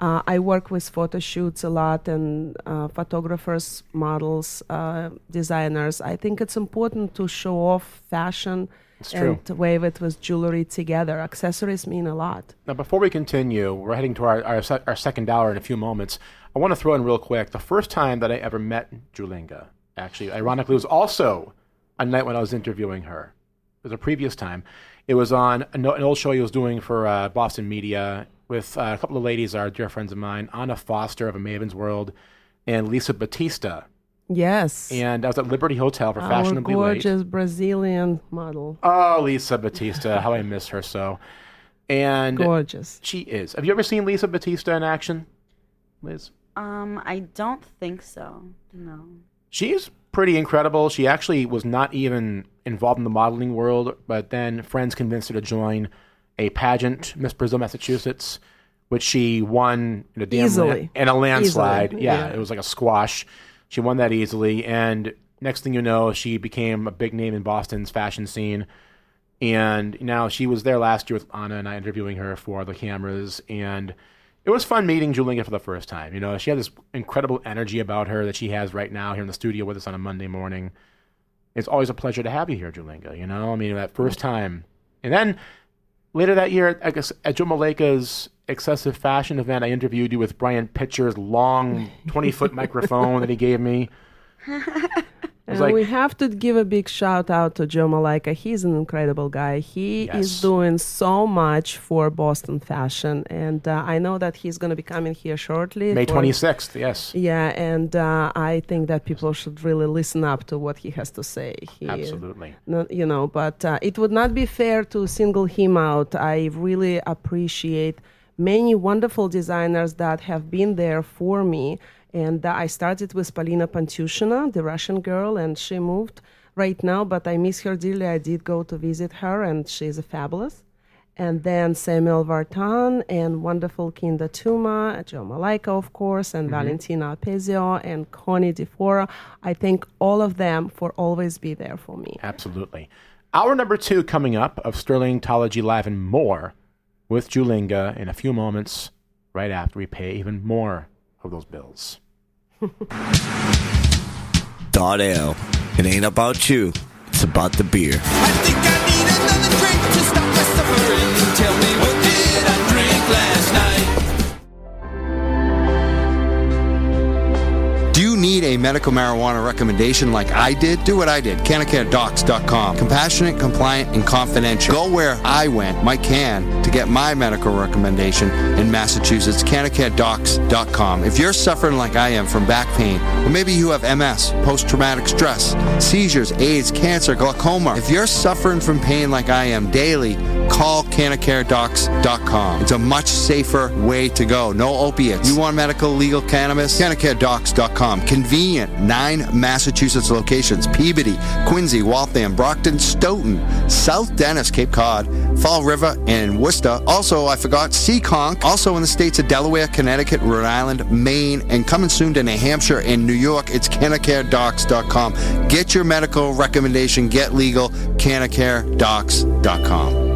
uh, I work with photo shoots a lot and uh, photographers, models, uh, designers. I think it's important to show off fashion It's true. and wave it with jewelry together. Accessories mean a lot. Now, before we continue, we're heading to our, our, our second hour in a few moments. I want to throw in real quick the first time that I ever met Julinga, actually, ironically, was also a night when I was interviewing her. It was a previous time. It was on an, an old show he was doing for uh, Boston Media with uh, a couple of ladies, our dear friends of mine, Anna Foster of A Maven's World and Lisa Batista. Yes. And I was at Liberty Hotel for Our Fashionably Late. gorgeous Brazilian model. Oh, Lisa Batista, how I miss her so. And Gorgeous. She is. Have you ever seen Lisa Batista in action, Liz? Um, I don't think so. No. She's pretty incredible. She actually was not even involved in the modeling world, but then friends convinced her to join a pageant, Miss Brazil, Massachusetts, which she won in a damn Easily. in a landslide. Yeah, yeah. it was like a squash. She won that easily, and next thing you know, she became a big name in Boston's fashion scene. And now she was there last year with Anna and I interviewing her for the cameras, and it was fun meeting Julinga for the first time. You know, she had this incredible energy about her that she has right now here in the studio with us on a Monday morning. It's always a pleasure to have you here, Julinga. You know, I mean, that first time, and then later that year, I guess at Joe Maleka's excessive fashion event, I interviewed you with Brian Pitcher's long twenty foot microphone that he gave me. And like- we have to give a big shout out to Joe Malika. He's an incredible guy. He Yes. is doing so much for Boston fashion, and uh, I know that he's going to be coming here shortly. May for- twenty sixth, yes. Yeah, and uh, I think that people should really listen up to what he has to say. He, Absolutely. you know, but uh, it would not be fair to single him out. I really appreciate many wonderful designers that have been there for me. And I started with Polina Pantushina, the Russian girl, and she moved right now, but I miss her dearly. I did go to visit her, and she's a fabulous. And then Samuel Vartan and wonderful Kinda Tuma, Joe Malaika, of course, and mm-hmm. Valentina Apezio and Connie DeFora. I thank all of them for always be there for me. Absolutely. Hour number two coming up of Sterlingtology Live and more with Julinga in a few moments, right after we pay even more of those bills. Dot L. It ain't about you. It's about the beer. Tell me what did I need a medical marijuana recommendation like I did? Do what I did. CannaCareDocs.com. Compassionate, compliant, and confidential. Go where I went, Mike Can, to get my medical recommendation in Massachusetts. CannaCareDocs.com. If you're suffering like I am from back pain, or maybe you have MS, post-traumatic stress, seizures, AIDS, cancer, glaucoma. If you're suffering from pain like I am daily, call CannaCareDocs.com. It's a much safer way to go. No opiates. You want medical legal cannabis? CannaCareDocs.com. Convenient. Nine Massachusetts locations. Peabody, Quincy, Waltham, Brockton, Stoughton, South Dennis, Cape Cod, Fall River, and Worcester. Also, I forgot Seekonk. Also in the states of Delaware, Connecticut, Rhode Island, Maine, and coming soon to New Hampshire and New York. It's CannaCareDocs.com. Get your medical recommendation. Get legal. CannaCareDocs.com.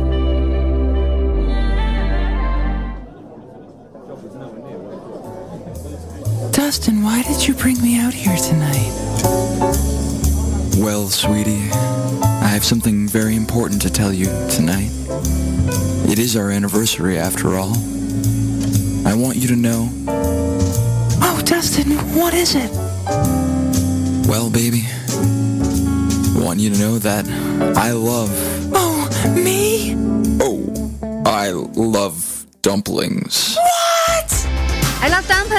Dustin, why did you bring me out here tonight? Well, sweetie, I have something very important to tell you tonight. It is our anniversary after all. I want you to know. Oh, Dustin, what is it? Well, baby, I want you to know that I love. Oh, me? Oh, I love dumplings. What? I love dumpling.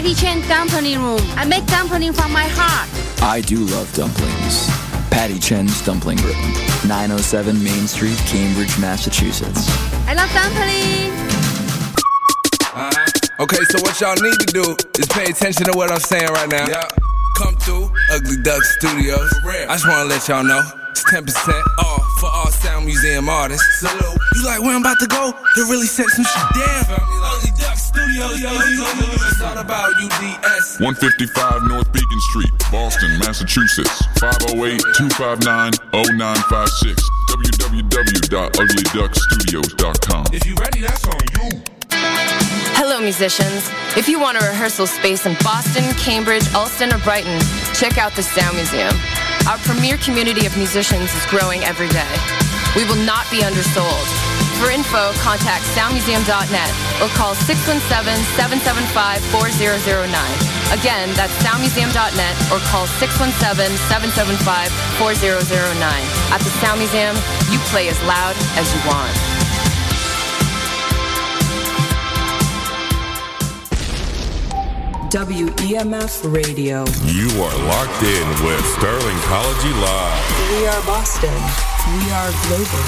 Patty Chen Dumpling Room. I make dumpling from my heart. I do love dumplings. Patty Chen's Dumpling Room, 907 Main Street, Cambridge, Massachusetts. I love dumpling. Okay, so what y'all need to do is pay attention to what I'm saying right now. Yeah. Come through Ugly Duck Studios. I just wanna let y'all know it's 10% off for all Sound Museum artists. Salute. You like where I'm about to go? To really set some shit down. Ugly Duck Studios, It's all about UDS. 155 North Beacon Street, Boston, Massachusetts. 508-259-0956. www.uglyduckstudios.com. If you ready, that's on you. Hello, musicians. If you want a rehearsal space in Boston, Cambridge, Allston, or Brighton, check out the Sound Museum. Our premier community of musicians is growing every day. We will not be undersold. For info, contact soundmuseum.net or call 617-775-4009. Again, that's soundmuseum.net or call 617-775-4009. At the Sound Museum, you play as loud as you want. WEMF Radio. You are locked in with Sterlingtology Live. We are Boston. We are global.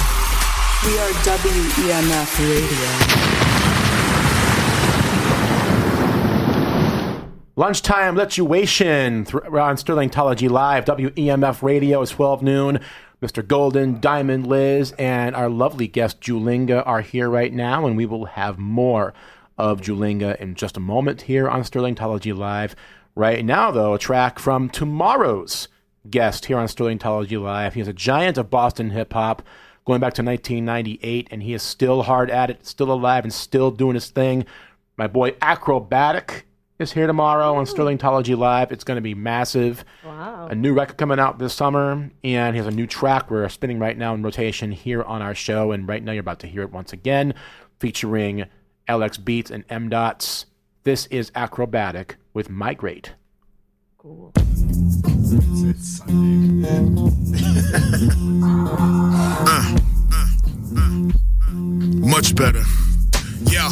We are WEMF Radio. Lunchtime Lituation on Sterlingtology Live, WEMF Radio is 12 noon. Mr. Golden, Diamond Liz, and our lovely guest Julinga are here right now, and we will have more of Julinga in just a moment here on Sterlingtology Live. Right now, though, a track from tomorrow's guest here on Sterlingtology Live. He is a giant of Boston hip hop going back to 1998, and he is still hard at it, still alive, and still doing his thing. My boy Akrobatik is here tomorrow on Sterlingtology Live. It's going to be massive. Wow. A new record coming out this summer, and he has a new track we're spinning right now in rotation here on our show. And right now, you're about to hear it once again, featuring LX Beats and M Dots. This is Akrobatik with Migrate. Cool. Uh, uh, uh. Much better. Yo,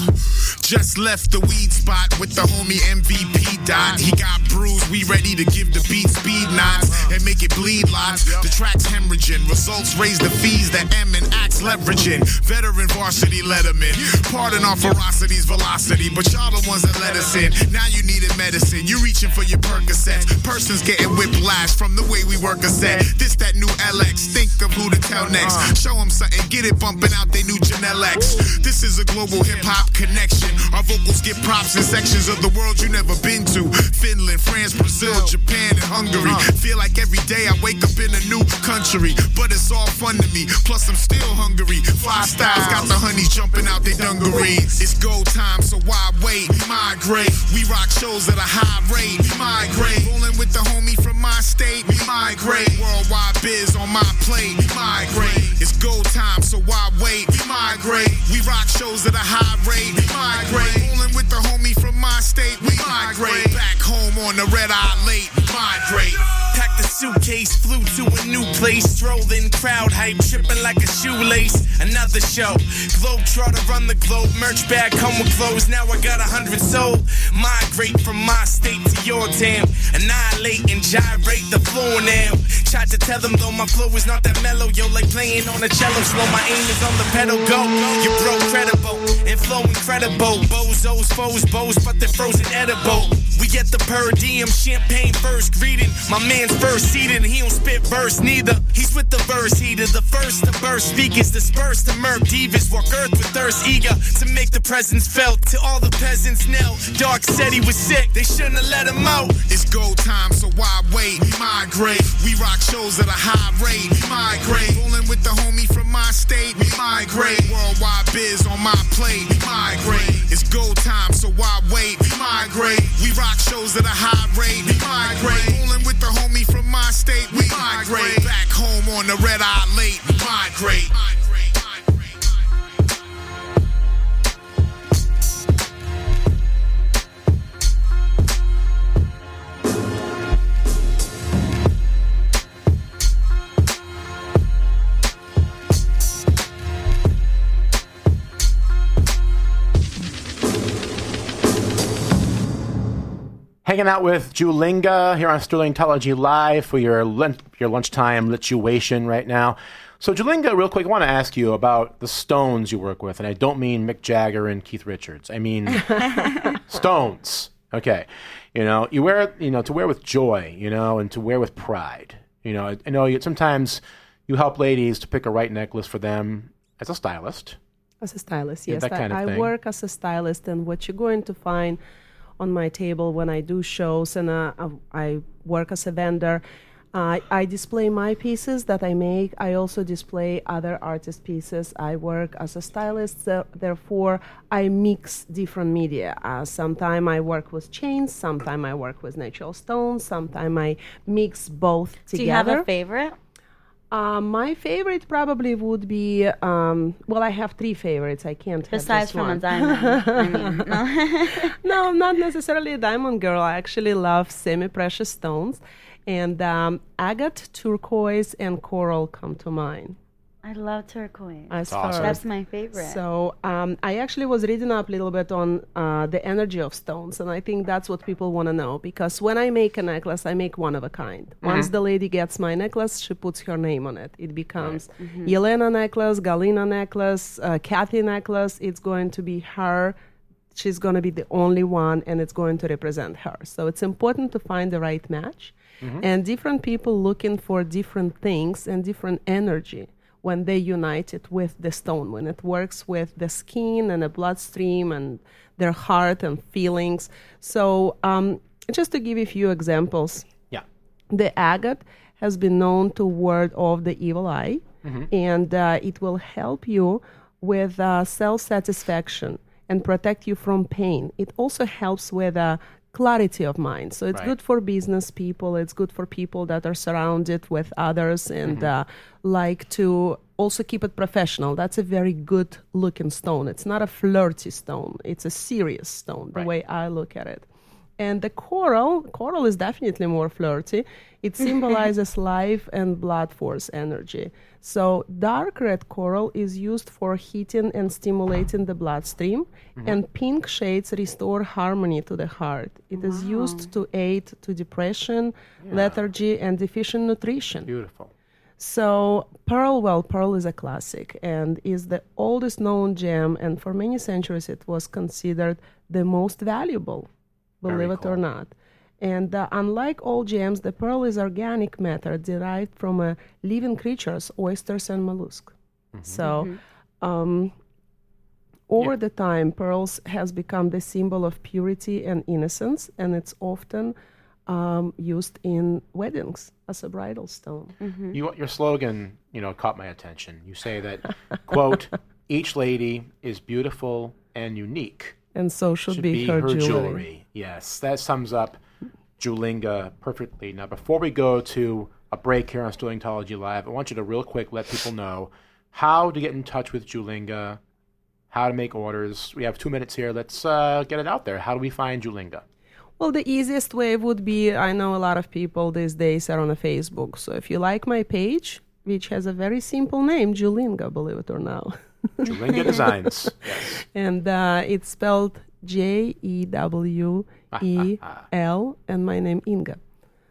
just left the weed spot with the homie MVP dot. He got bruised, we ready to give the beat speed knots and make it bleed lots. The track's hemorrhaging, results raise the fees that M and Axe leveraging. Veteran varsity letterman, pardon our ferocity's velocity, but y'all the ones that let us in. Now you needed medicine, you reaching for your Percocets. Persons getting whiplash from the way we work a set. This that new LX, think of who to tell next. Show them something, get it bumping out they new Janelle X. This is a global hip hop connection. Our vocals get props in sections of the world you never been to. Finland, France, Brazil, Japan, and Hungary. Feel like every day I wake up in a new country, but it's all fun to me. Plus I'm still hungry. Five styles got the honeys jumping out their dungarees. It's go time, so why wait? Migrate. We rock shows at a high rate. Migrate. Rolling with the homie from my state. Migrate. Worldwide biz on my plate. Migrate. It's go time, so why wait? Migrate. We rock shows at a high rate. Migrate. Rolling with the homie from my state. We migrate. Back home on the red eye late. Migrate. Packed the suitcase, flew to a new place, strolled in crowd hype, tripping like a shoelace. Another show, globe trotter run the globe, merch bag come with clothes. Now I got a hundred sold. Migrate from my state to your town, annihilate and gyrate the floor now. Tried to tell them though my flow is not that mellow, yo, like playing on a cello. Slow my aim is on the pedal, go. You bro credible and flow incredible. Bozos, foes, bows, but they're frozen edible. We get the per diem, champagne first greeting. My man's first seated, he don't spit verse neither. He's with the verse heater, the first to burst speakers, disperse the murk divas, walk earth with thirst, eager to make the presence felt. To all the peasants knelt, Dark said he was sick, they shouldn't have let him out. It's go time, so why wait? We Migrate. We rock shows at a high rate. We Migrate. Rolling with the homie from my state. We Migrate. Worldwide biz on my plate. Migrate. It's go time, so why wait? We Migrate. We rock shows at a high rate. We Migrate. Rolling with the homie from my state. We migrate. Back home on the red eye late. We migrate. Hanging out with Julinga here on Sterlingtology Live for your lunch, your lunchtime lituation right now. So, Julinga, real quick, I want to ask you about the Stones you work with, and I don't mean Mick Jagger and Keith Richards. I mean Stones. Okay, you know, you wear, you know, to wear with joy, you know, and to wear with pride. You know, I, I know you, sometimes you help ladies to pick a right necklace for them as a stylist. As a stylist, Yeah, yes. that kind of I, I thing. work as a stylist, and what you're going to find on my table when I do shows and uh, I work as a vendor, uh, I display my pieces that I make. I also display other artist pieces. I work as a stylist, so therefore I mix different media. Uh, sometimes I work with chains, sometimes I work with natural stones, sometimes I mix both together. Do you have a favorite? Uh, my favorite probably would be um, well, I have three favorites. I can't have Besides from a one. diamond. I mean, no. no, not necessarily a diamond girl. I actually love semi-precious stones, and um, agate, turquoise, and coral come to mind. I love turquoise. As far That's my favorite. So um, I actually was reading up a little bit on uh, the energy of stones, and I think that's what people want to know. Because when I make a necklace, I make one of a kind. Once Mhm. the lady gets my necklace, she puts her name on it. It becomes Mhm. Yelena necklace, Galina necklace, uh, Kathy necklace. It's going to be her. She's going to be the only one, and it's going to represent her. So it's important to find the right match. Mhm. And different people looking for different things and different energy when they unite it with the stone, when it works with the skin and the bloodstream and their heart and feelings. So, um, just to give you a few examples, Yeah. the agate has been known to ward off the evil eye, Mhm. and uh, it will help you with uh, self satisfaction and protect you from pain. It also helps with uh, clarity of mind. So it's Right. good for business people, it's good for people that are surrounded with others and Mhm. uh, like to also keep it professional. That's a very good looking stone. It's not a flirty stone, it's a serious stone, the way I look at it. And the coral, coral is definitely more flirty. It symbolizes life and blood force energy. So dark red coral is used for heating and stimulating the bloodstream, Mhm. and pink shades restore harmony to the heart. It is used to aid to depression, lethargy, and deficient nutrition. Beautiful. So pearl, well, pearl is a classic and is the oldest known gem, and for many centuries it was considered the most valuable, Very believe it or not. And uh, unlike all gems, the pearl is organic matter derived from uh, living creatures, oysters and mollusks. So, um, over the time, pearls has become the symbol of purity and innocence, and it's often um, used in weddings as a bridal stone. You, your slogan, you know, caught my attention. You say that, quote, each lady is beautiful and unique. And so should, be, her, jewelry. Yes, that sums up Julinga perfectly. Now, before we go to a break here on Sterlingtology Live, I want you to real quick let people know how to get in touch with Julinga, how to make orders. We have two minutes here. Let's uh, get it out there. How do we find Julinga? Well, the easiest way would be I know a lot of people these days are on a Facebook. So if you like my page, which has a very simple name, Julinga, believe it or not. Julinga Designs. Yes. And uh, it's spelled J E W E L, and my name Inga.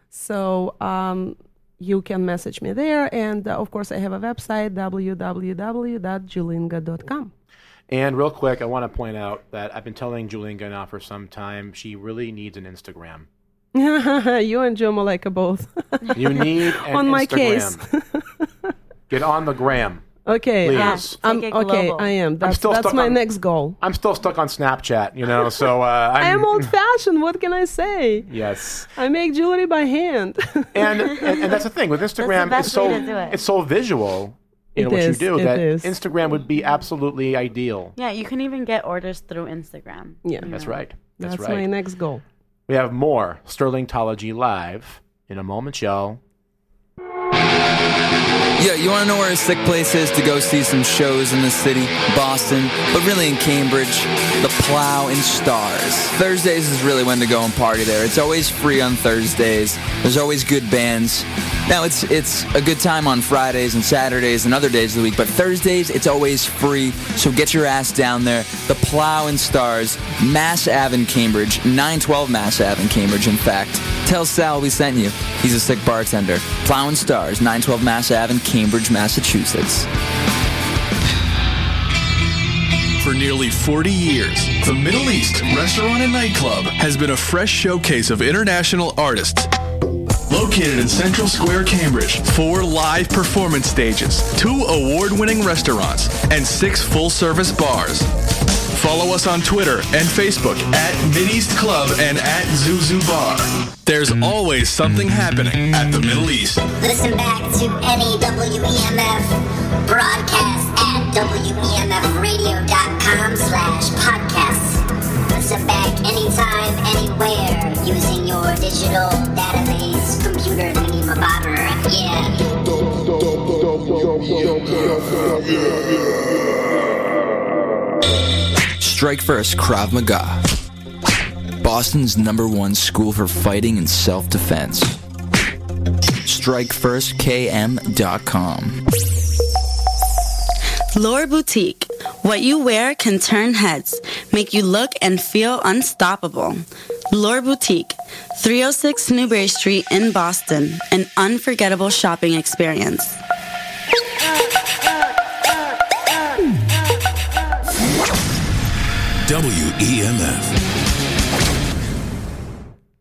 So um, you can message me there, and uh, of course I have a website www.julinga.com. And real quick, I want to point out that I've been telling Julinga now for some time she really needs an Instagram. you and Joe Maleka both. You need an on my Instagram. case. Get on the gram. Okay, uh, I'm, okay, I am. That's, still that's stuck my on- next goal. I'm still stuck on Snapchat, you know, so uh, I'm, I am old fashioned. What can I say? Yes. I make jewelry by hand. And, and and that's the thing with Instagram. best It's so way to do it. it's so visual. You It what is, you do it that is. Instagram would be absolutely ideal. Yeah, you can even get orders through Instagram. Yeah. That's right. That's, That's right. my next goal. We have more Sterlingtology live in a moment, y'all. Yeah, you want to know where a sick place is to go see some shows in the city? Boston, but really in Cambridge, the Plough and Stars. Thursdays is really when to go and party there. It's always free on Thursdays. There's always good bands. Now it's it's a good time on Fridays and Saturdays and other days of the week, but Thursdays it's always free. So get your ass down there. The Plough and Stars, Mass Ave in Cambridge, 912 Mass Ave in Cambridge. In fact, tell Sal we sent you. He's a sick bartender. Plough and Stars, 912 Mass Ave in Cambridge, Massachusetts. For nearly 40 years, the Middle East Restaurant and Nightclub has been a fresh showcase of international artists. Located in Central Square, Cambridge, four live performance stages, two award winning restaurants, and six full service bars. Follow us on Twitter and Facebook at Mideast Club and at Zuzu Bar. There's always something happening at the Middle East. Listen back to any WEMF broadcast at WEMFradio.com slash podcasts. Listen back anytime, anywhere, using your digital database, Strike First Krav Maga. Boston's number one school for fighting and self defense. StrikeFirstKM.com. Lore Boutique. What you wear can turn heads, make you look and feel unstoppable. Lore Boutique, 306 Newbury Street in Boston. An unforgettable shopping experience. WEMF.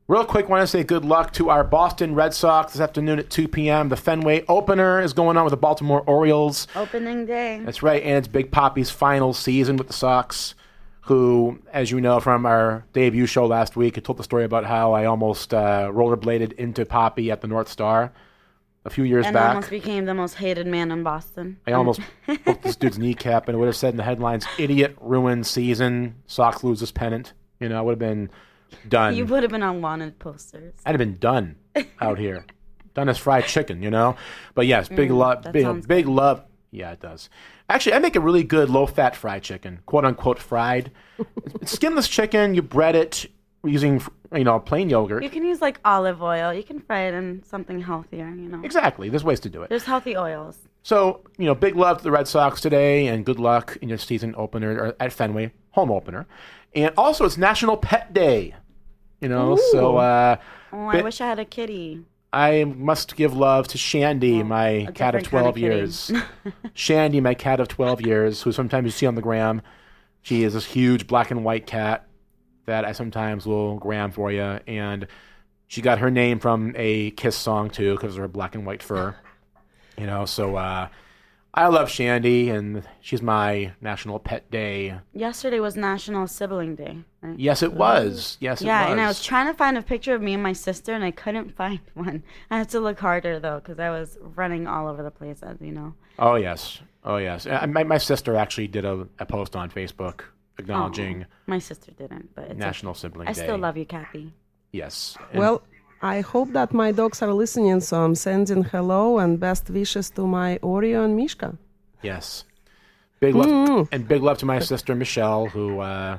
Real quick, want to say good luck to our Boston Red Sox this afternoon at 2 p.m. The Fenway opener is going on with the Baltimore Orioles. Opening day. That's right, and it's Big Papi's final season with the Sox, who, as you know from our debut show last week, I told the story about how I almost uh, rollerbladed into Papi at the North Star a few years and back. almost became the most hated man in Boston. I almost broke this dude's kneecap, and it would have said in the headlines, "Idiot ruined season. Sox loses pennant." You know, it would have been done. You would have been on wanted posters. I'd have been done out here, done as fried chicken, you know. But yes, big Mm, love, big, big love. Yeah, it does. Actually, I make a really good low-fat fried chicken, quote unquote fried. Skinless chicken. You bread it using, you know, plain yogurt. You can use like olive oil. You can fry it in something healthier, you know. Exactly. There's ways to do it. There's healthy oils. So, you know, big love to the Red Sox today, and good luck in your season opener or at Fenway, home opener. And also, it's National Pet Day. You know, so uh, Oh, I bit- wish I had a kitty. I must give love to Shandy, my cat of different kind of 12 years. Shandy, my cat of 12 years, who sometimes you see on the gram. She is this huge black and white cat that I sometimes will gram for you. And she got her name from a Kiss song, too, because of her black and white fur. You know, so uh, I love Shandy, and she's my National Pet Day. Yesterday was National Sibling Day. Right? Yes, it was. Yes, it yeah, and I was. was trying to find a picture of me and my sister, and I couldn't find one. I had to look harder though, because I was running all over the place, as you know. Oh yes, oh yes. Uh, My, my sister actually did a, a post on Facebook acknowledging Oh, my sister didn't, but it's National okay. Sibling I Day. still love you, Kathy. Yes. And- Well, I hope that my dogs are listening, so I'm sending hello and best wishes to my Oreo and Mishka. yes. Big love Mm. and big love to my sister Michelle, who uh,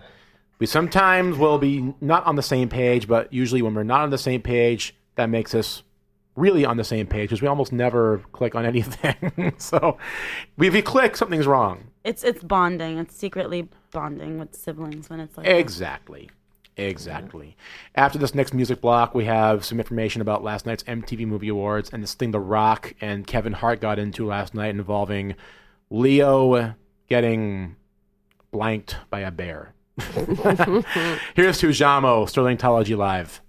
we sometimes will be not on the same page, but usually when we're not on the same page, that makes us really on the same page because we almost never click on anything. so if we click, something's wrong. It's it's bonding. It's secretly bonding with siblings when it's like that. Exactly. After this next music block, we have some information about last night's MTV Movie Awards and this thing The Rock and Kevin Hart got into last night involving Leo getting blanked by a bear. Here's to Jamo, Sterlingtology Live.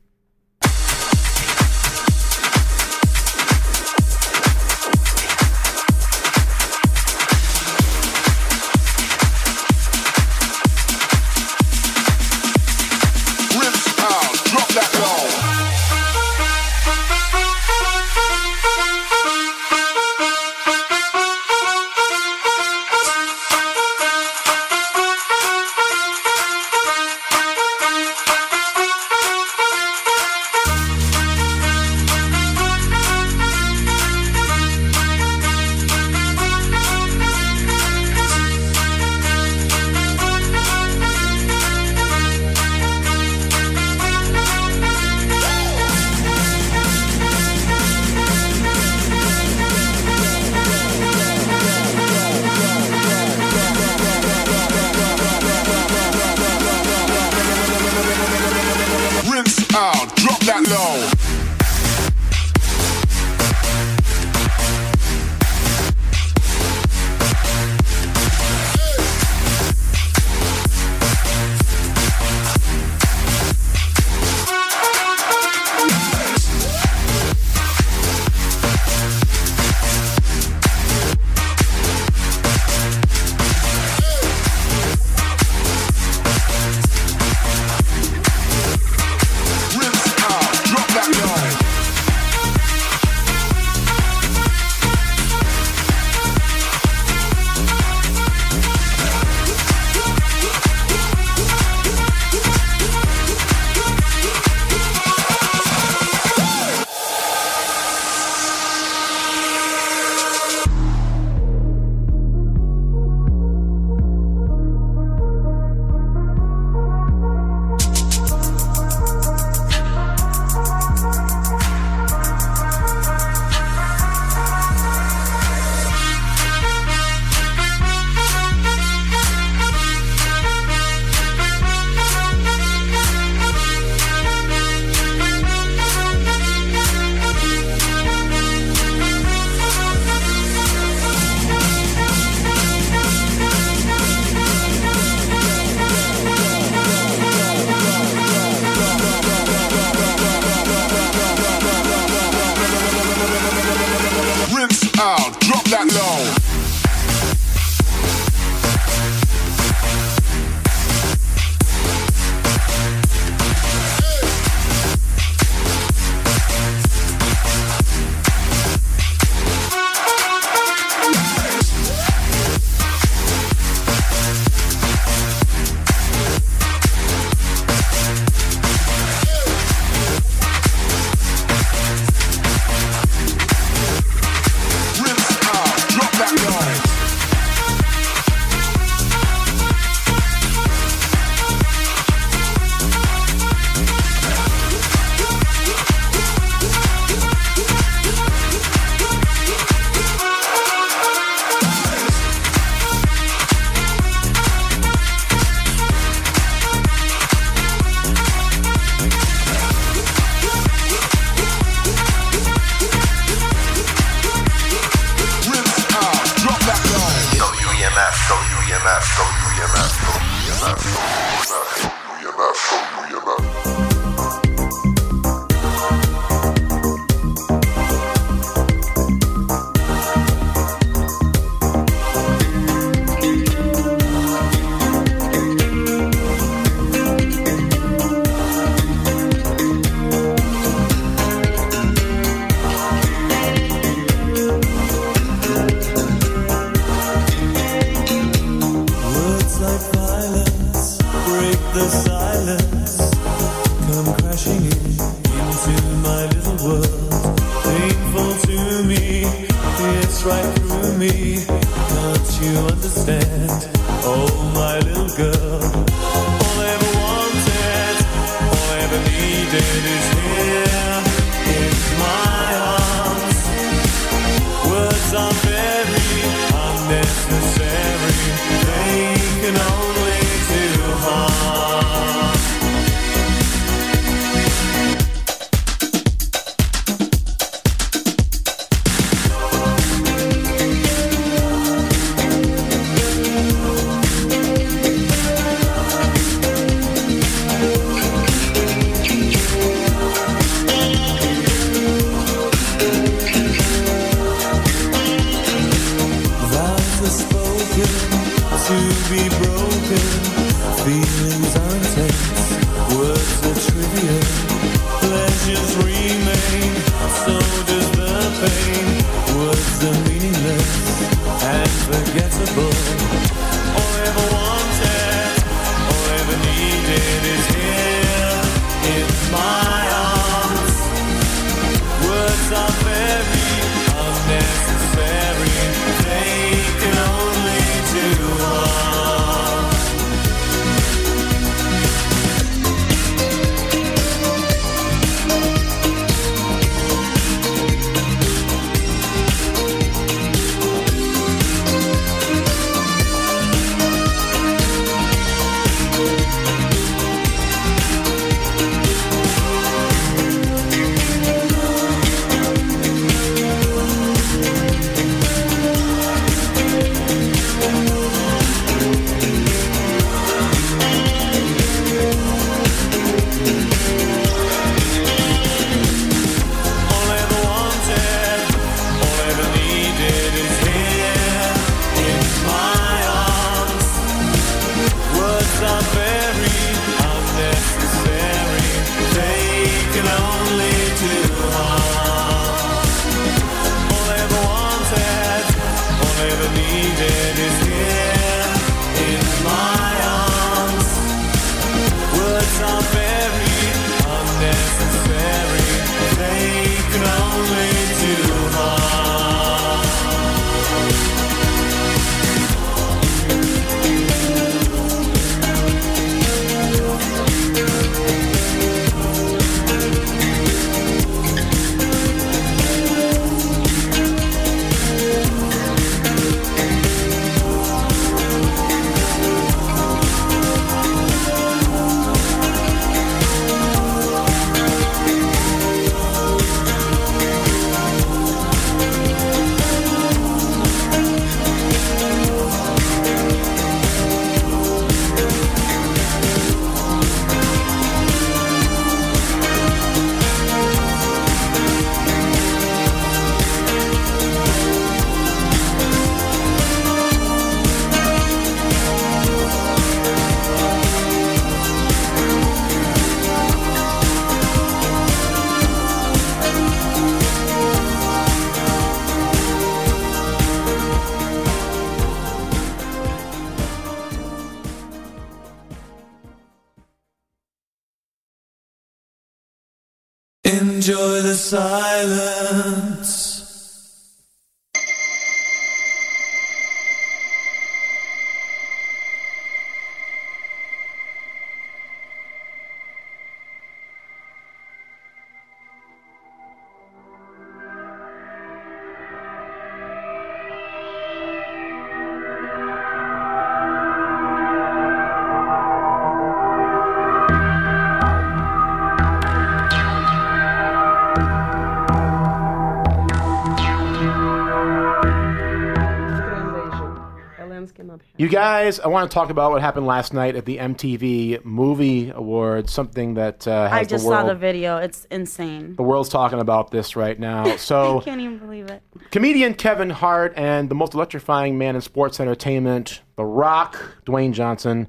You guys, I want to talk about what happened last night at the MTV Movie Awards. Something that uh, has I just the world, saw the video. It's insane. the world's talking about this right now. So I can't even believe it. comedian Kevin Hart and the most electrifying man in sports entertainment, The Rock, Dwayne Johnson,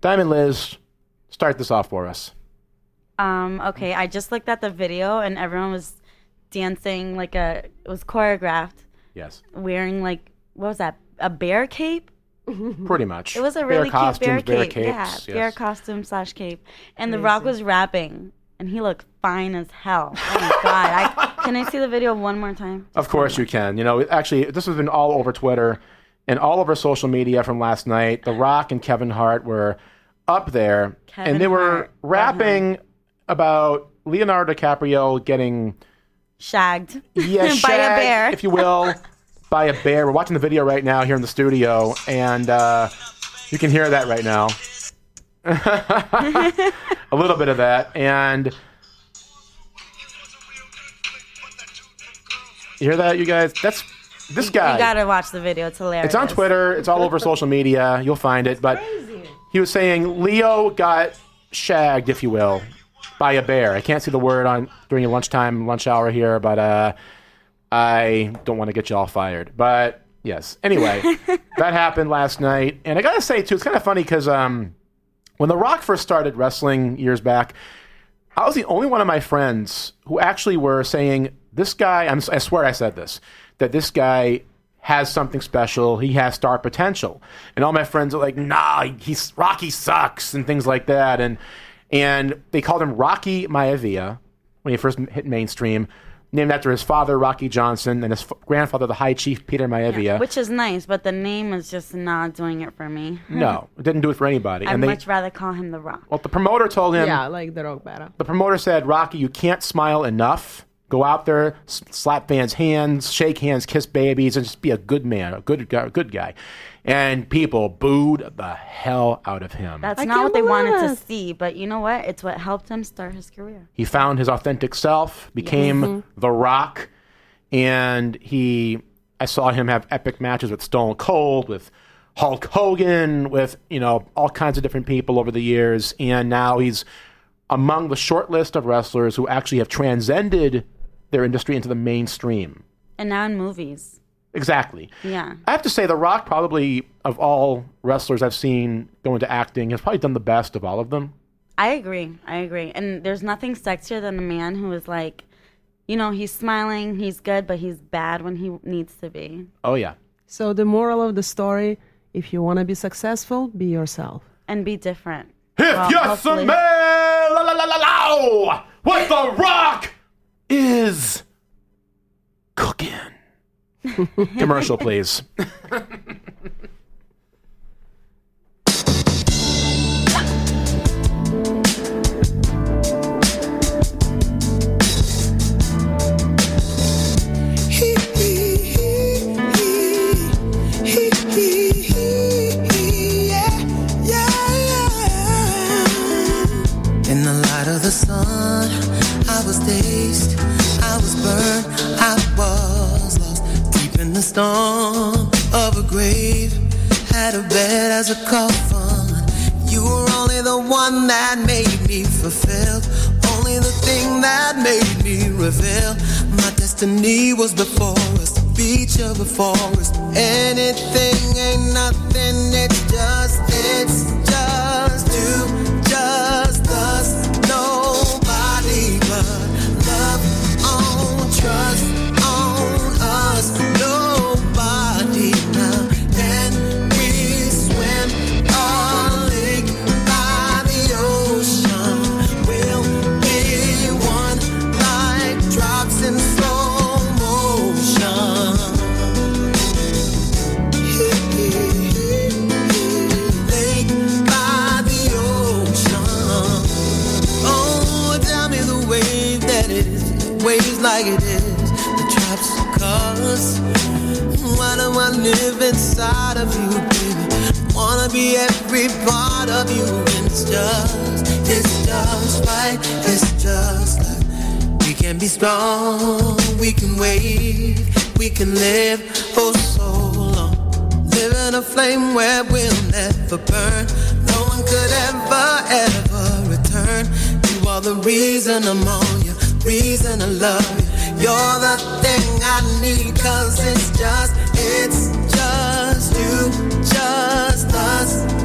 Diamond Liz, start this off for us. Um, okay, I just looked at the video and everyone was dancing like a it was choreographed. Yes. Wearing like what was that? A bear cape? Pretty much. It was a Bear really costumes, cute bear bear cape. capes, yeah, bear costume slash cape. And The Rock was rapping and he looked fine as hell. Oh my god. I can I see the video one more time? Of course you can. You know, actually, this has been all over Twitter and all over social media from last night. The Rock and Kevin Hart were up there, Kevin and they were Hart, rapping about Leonardo DiCaprio getting Shagged. yeah, by a bear. if you will, by a bear. We're watching the video right now here in the studio, and uh, you can hear that right now. a little bit of that, and you hear that, you guys? That's this guy. You gotta watch the video. It's hilarious. It's on Twitter. It's all over social media. You'll find it. But he was saying Leo got shagged, if you will, by a bear. I can't see the word on during your lunchtime lunch hour here, but uh, I don't want to get you all fired. But yes. Anyway, that happened last night, and I gotta say too, it's kind of funny because um, when The Rock first started wrestling years back, I was the only one of my friends who actually were saying, "This guy." I'm, I swear I said this. That this guy has something special. He has star potential. And all my friends are like, "Nah, he's Rocky sucks," and things like that. And and they called him Rocky Maivia when he first hit mainstream, named after his father Rocky Johnson and his f- grandfather, the High Chief Peter Maivia. Which is nice, but the name is just not doing it for me. no, it didn't do it for anybody. I'd and they, much rather call him The Rock. well, the promoter told him, yeah, like the rock better. the promoter said, Rocky, you can't smile enough. Go out there, s- slap fans' hands, shake hands, kiss babies, and just be a good man, a good a good guy. And people booed the hell out of him. That's I not what they wanted to see, but you know what? It's what helped him start his career. He found his authentic self, became Mhm. The Rock, and he. I saw him have epic matches with Stone Cold, with Hulk Hogan, with you know all kinds of different people over the years, and now he's among the short list of wrestlers who actually have transcended their industry into the mainstream. And now in movies. Exactly. Yeah. I have to say, The Rock, probably of all wrestlers I've seen go into acting, has probably done the best of all of them. I agree. I agree. And there's nothing sexier than a man who is like, you know, he's smiling, he's good, but he's bad when he needs to be. Oh, yeah. So the moral of the story: if you want to be successful, be yourself. And be different. If Well, you hopefully- smell la, la, la, la, la, what The Rock is cooking. Commercial, please. storm of a grave. Had a bed as a coffin. You were only the one that made me fulfilled, only the thing that made me reveal. My destiny was before us, the beach of a forest. Anything ain't nothing, it's just, it's just you, just us. Nobody but love on, trust like it is. The traps of colors. Why do I live inside of you, baby? Wanna be every part of you. It's just, it's just right. It's just like we can be strong. We can wait. We can live for so long. Living a flame where we'll never burn. No one could ever, ever return. You are the reason I'm on you reason to love you. You're the thing I need, cause it's just, it's just you, just us.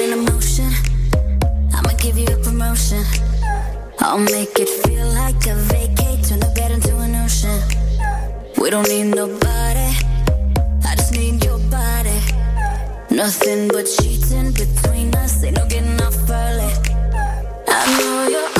In a motion, I'ma give you a promotion. I'll make it feel like a vacate. Turn the bed into an ocean. We don't need nobody. I just need your body. Nothing but sheets in between us. Ain't no getting off early. I know you're.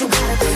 you gotta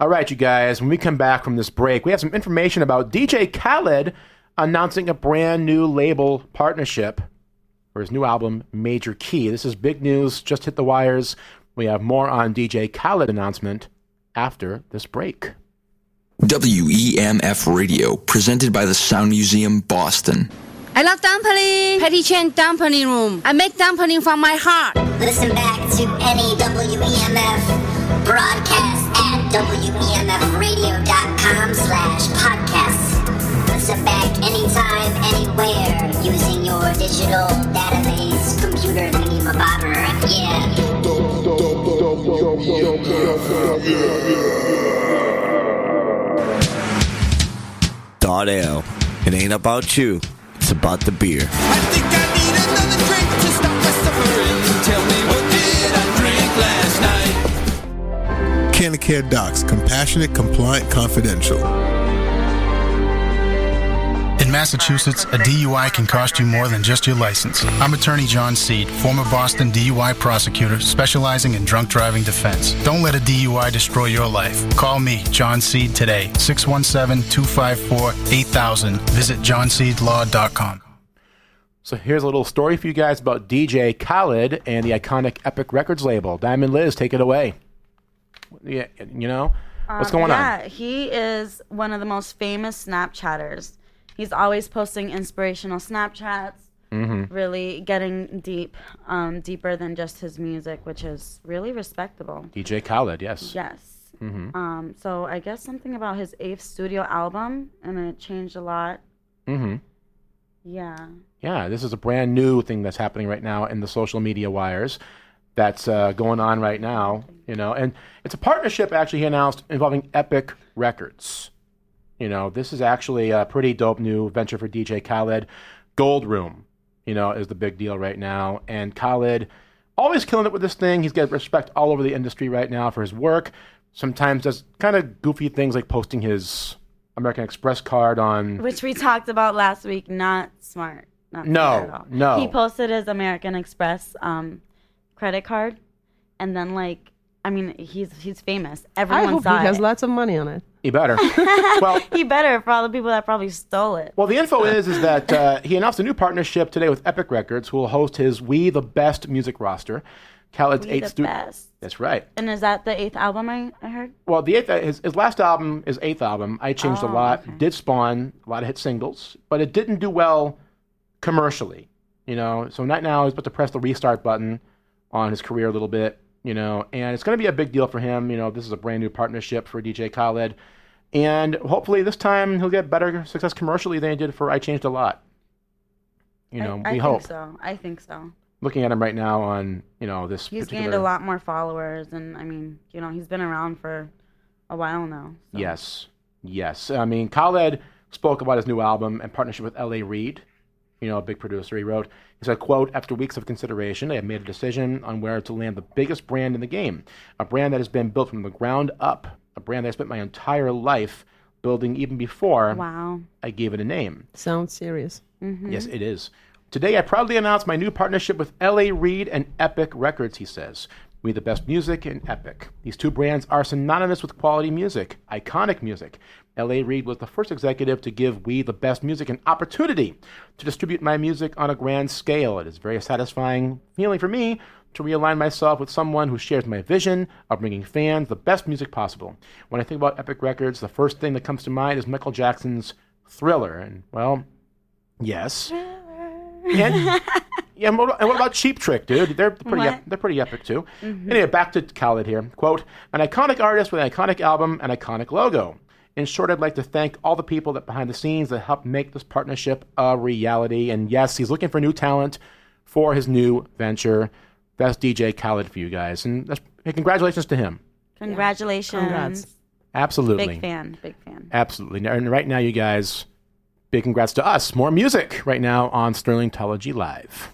All right, you guys, when we come back from this break, we have some information about DJ Khaled announcing a brand new label partnership for his new album, Major Key. This is big news, just hit the wires. We have more on DJ Khaled announcement after this break. WEMF Radio, presented by the Sound Museum, Boston. I love dumpling. Patty Chen Dumpling Room. I make dumpling from my heart. Listen back to any WEMF broadcast at WEMFradio.com slash podcasts. Listen back anytime, anywhere, using your digital database, computer thingy bobber. Yeah. Dot Ale. It ain't about you. It's about the beer. Tell night? CannaCare Docs, compassionate, compliant, confidential. In Massachusetts, a DUI can cost you more than just your license. I'm attorney John Seed, former Boston DUI prosecutor specializing in drunk driving defense. Don't let a DUI destroy your life. Call me, John Seed, today, 617 254 8000. Visit johnseedlaw.com. So here's a little story for you guys about DJ Khaled and the iconic Epic Records label. Diamond Liz, take it away. Yeah, you know what's Um, going yeah, on? he is one of the most famous Snapchatters. He's always posting inspirational Snapchats, Mm-hmm. really getting deep, um, deeper than just his music, which is really respectable. DJ Khaled, yes. Yes. Mm-hmm. Um, so I guess something about his eighth studio album, and it changed a lot. Mm-hmm. Yeah. Yeah, this is a brand new thing that's happening right now in the social media wires. That's uh, going on right now, you know, and it's a partnership actually he announced involving Epic Records. You know, this is actually a pretty dope new venture for DJ Khaled. Gold Room, you know, is the big deal right now, and Khaled always killing it with this thing. He's got respect all over the industry right now for his work. Sometimes does kind of goofy things like posting his American Express card on Which we talked about last week. Not smart. Not No, smart at all. no. He posted his American Express um, credit card, and then like, I mean, he's he's famous. I Everyone hope he has it. lots of money on it. He better. well, he better for all the people that probably stole it. Well, the info is is that uh, he announced a new partnership today with Epic Records, who will host his "We the Best" music roster. Khaled's We eighth the stu- Best. That's right. And is that the eighth album I, I heard? Well, the eighth his, his last album, his eighth album, I changed a Oh, lot. Did spawn a lot of hit singles, but it didn't do well commercially. You know, so right now he's about to press the restart button on his career a little bit. You know, and it's going to be a big deal for him. You know, this is a brand new partnership for DJ Khaled, and hopefully this time he'll get better success commercially than he did for I Changed a Lot. You know, I, I we think hope. so. I think so. Looking at him right now on you know this He's particular gained a lot more followers, and I mean, you know, he's been around for a while now. Yes, yes. I mean, Khaled spoke about his new album and partnership with L.A. Reid, you know, a big producer. He wrote, he said, "quote After weeks of consideration, I have made a decision on where to land the biggest brand in the game, a brand that has been built from the ground up, a brand that I spent my entire life building even before Wow. I gave it a name." Sounds serious. Mm-hmm. Yes, it is. Today, I proudly announce my new partnership with L.A. Reid and Epic Records, he says. We the best music in Epic. These two brands are synonymous with quality music, iconic music. L.A. Reid was the first executive to give We the Best Music an opportunity to distribute my music on a grand scale. It is a very satisfying feeling for me to realign myself with someone who shares my vision of bringing fans the best music possible. When I think about Epic Records, the first thing that comes to mind is Michael Jackson's Thriller. And, well, yes. And, yeah, and what, about Cheap Trick, dude? They're pretty, ep- they're pretty epic too. Mhm. Anyway, back to Khaled here. Quote: An iconic artist with an iconic album and iconic logo. In short, I'd like to thank all the people that behind the scenes that helped make this partnership a reality. And yes, he's looking for new talent for his new venture. That's DJ Khaled for you guys, and that's, hey, congratulations to him. Congratulations. Congrats. Absolutely, Big fan. Big fan. Absolutely. And right now, you guys, big congrats to us. More music right now on Sterlingtology Live.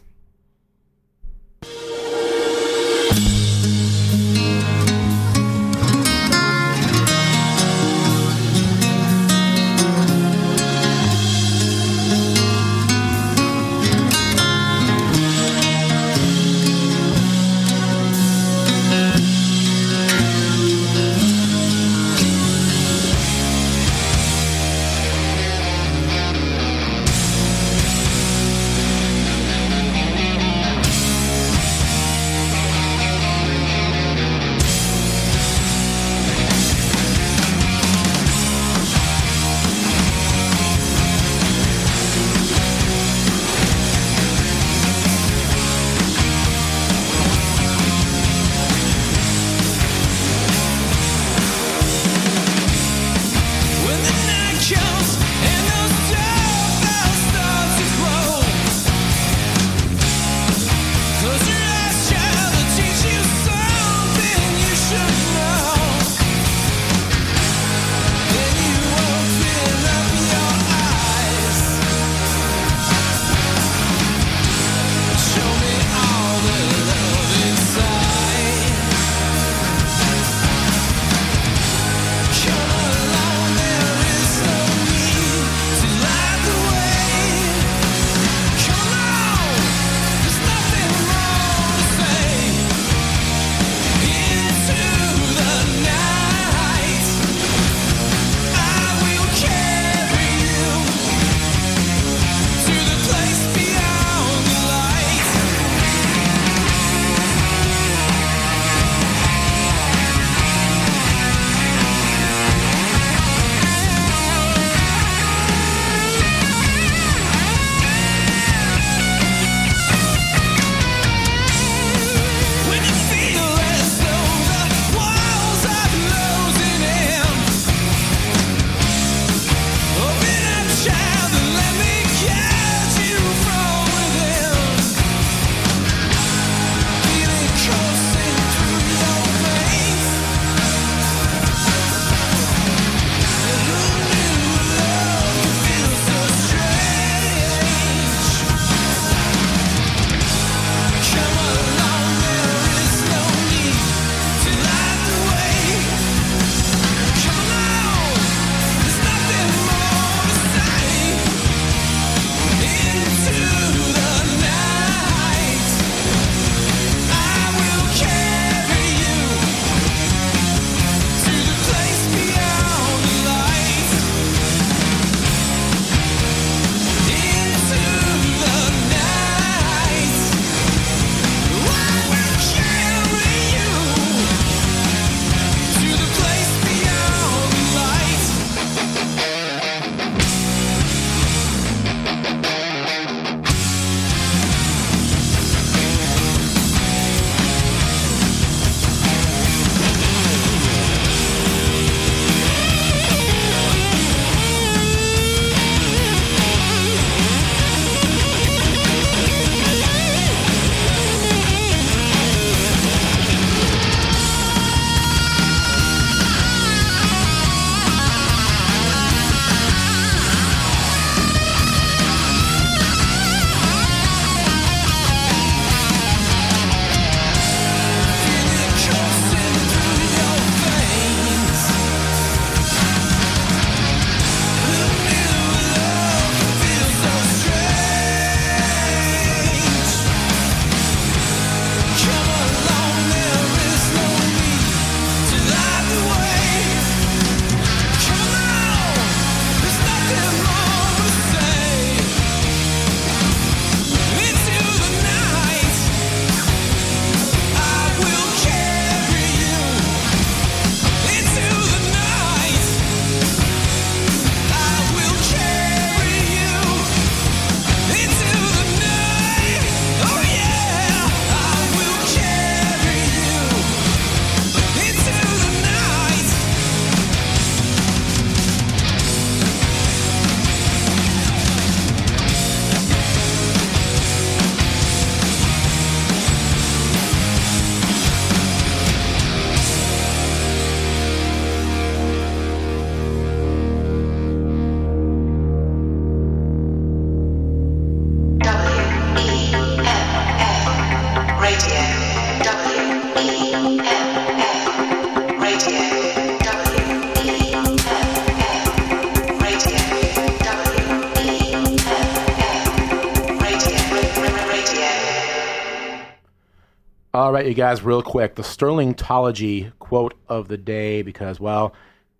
You guys, real quick, the Sterlingtology quote of the day, because, well,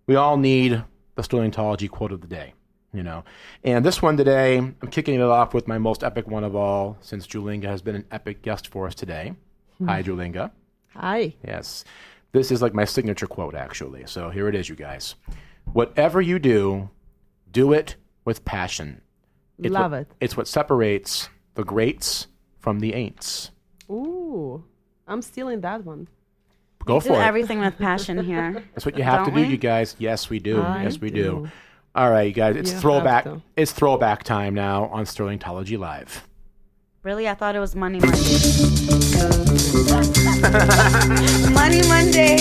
we all need the Sterlingtology quote of the day, you know. And this one today, I'm kicking it off with my most epic one of all, since Julinga has been an epic guest for us today. Hmm. Hi, Julinga. Hi. Yes. This is like my signature quote, actually. So here it is, you guys. Whatever you do, do it with passion. It's Love what- it. It's what separates the greats from the ain'ts. Ooh, I'm stealing that one. Go We for do it. everything with passion here. That's what you have to Don't do, we? you guys. Yes, we do. I yes, we do. do. All right, you guys. It's You throwback. It's throwback time now on Sterlingtology Live. Really, I thought it was Money Monday. Money Monday.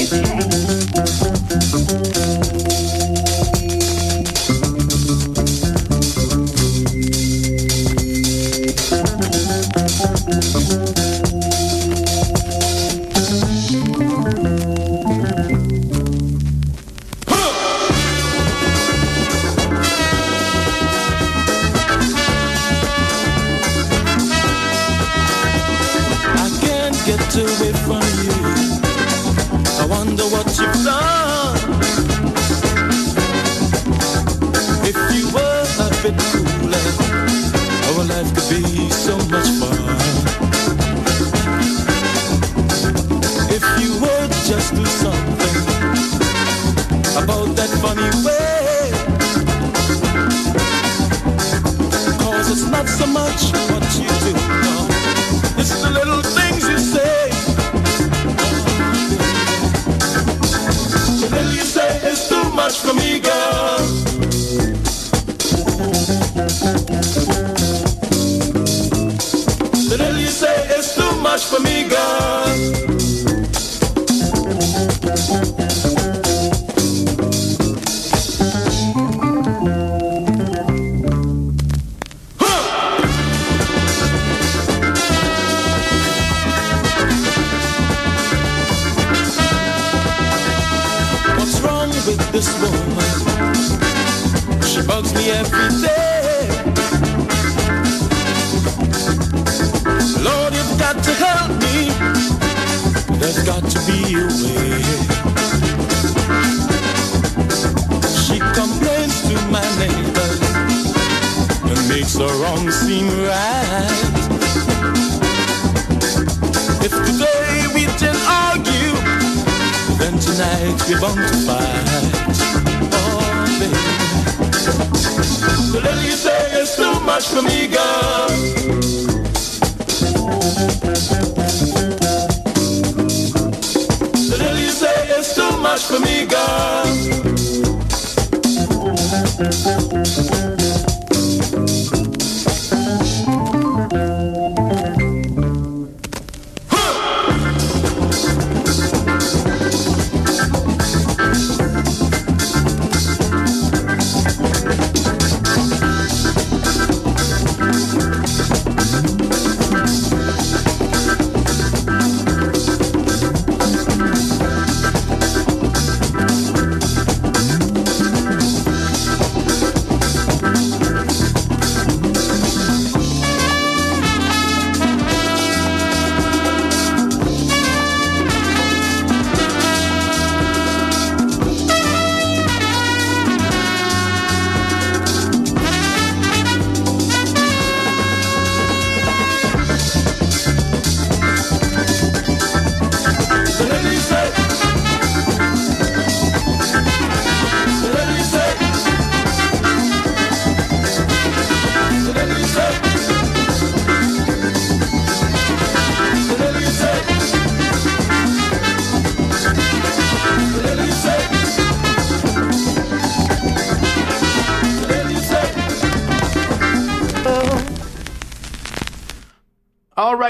Life could be so much fun. If you would just do something about that funny way. Cause it's not so much what you do, no. It's the little things you say. The little you say is too much for me, is too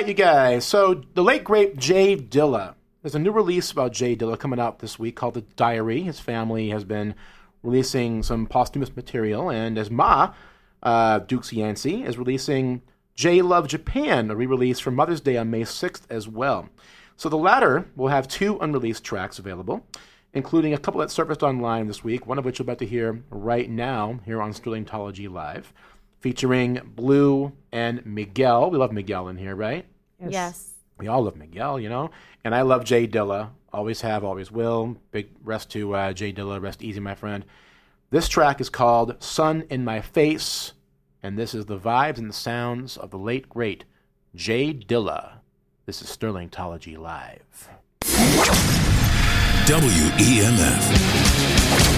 right, you guys. So the late great Jay Dilla. There's a new release about Jay Dilla coming out this week called The Diary. His family has been releasing some posthumous material, and as Ma, uh, Dukes Yancey, is releasing Jay Love Japan, a re-release for Mother's Day on May 6th as well. So the latter will have two unreleased tracks available, including a couple that surfaced online this week, one of which you're about to hear right now here on Sterlingtology Live, featuring Blue and Miguel. We love Miguel in here, right? Yes. We all love Miguel, you know? And I love Jay Dilla. Always have, always will. Big rest to uh, Jay Dilla. Rest easy, my friend. This track is called Sun in My Face. And this is the vibes and the sounds of the late, great Jay Dilla. This is Sterlingtology Live. WEMF.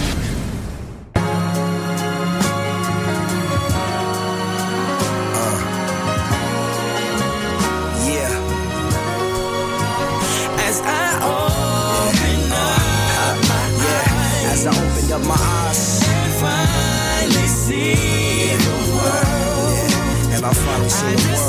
And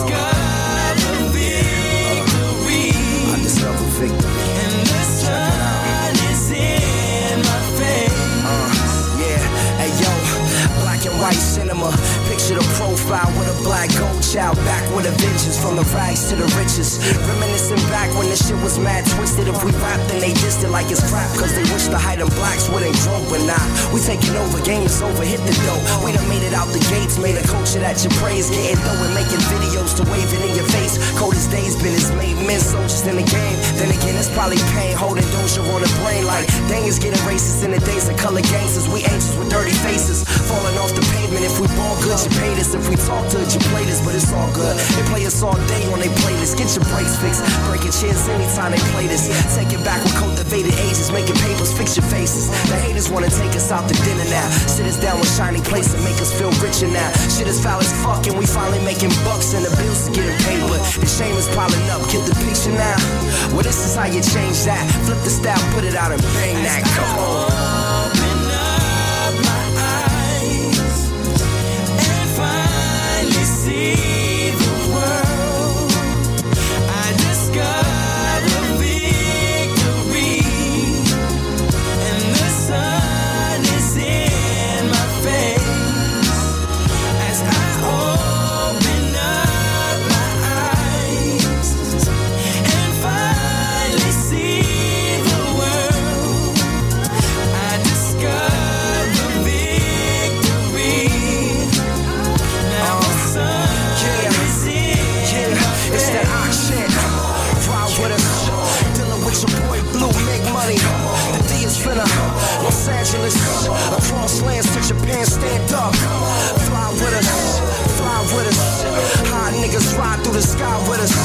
The profile with a black gold child back with a vengeance from the rags to the riches. Reminiscing back when the shit was mad twisted. If we rap, then they dissed it like it's crap. Cause they wish the height of blacks wouldn't grow. But nah, we taking over, game is over, hit the dough. We done made it out the gates, made a culture that you praise. Getting dough and making videos to wave it in your face. Coldest days been as made men soldiers in the game. Then again, it's probably pain holding Doja on the brain. Like, dang, it's getting racist in the days of color gangsters. We angels with dirty faces. Falling off the pavement. If we ball good, paid us. If we talk to it, you played us, but it's all good. They play us all day on their playlist. Get your brakes fixed. Breaking chairs anytime they play this. Take it back with cultivated ages. Making papers, fix your faces. The haters wanna take us out to dinner now. Sit us down with shining plates and make us feel richer now. Shit is foul as fuck and we finally making bucks and the bills is getting paid. But the shame is piling up. Get the picture now. Well, this is how you change that. Flip the style, put it out and bang that. Come on. Fly with us, fly with us. Hot niggas ride through the sky with us.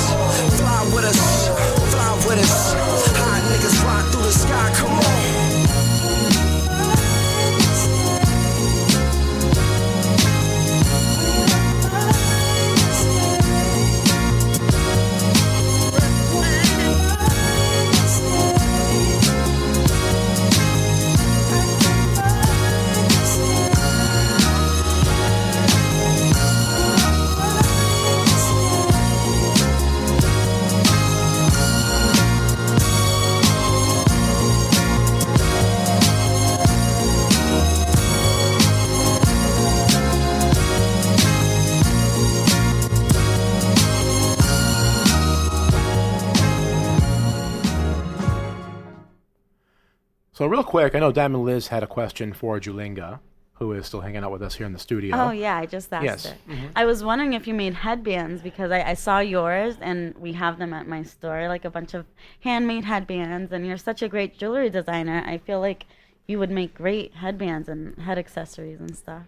So, real quick, I know Diamond Liz had a question for Julinga, who is still hanging out with us here in the studio. Oh yeah, I just asked Yes. it. Mhm. I was wondering if you made headbands because I, I saw yours and we have them at my store, like a bunch of handmade headbands. And you're such a great jewelry designer. I feel like you would make great headbands and head accessories and stuff.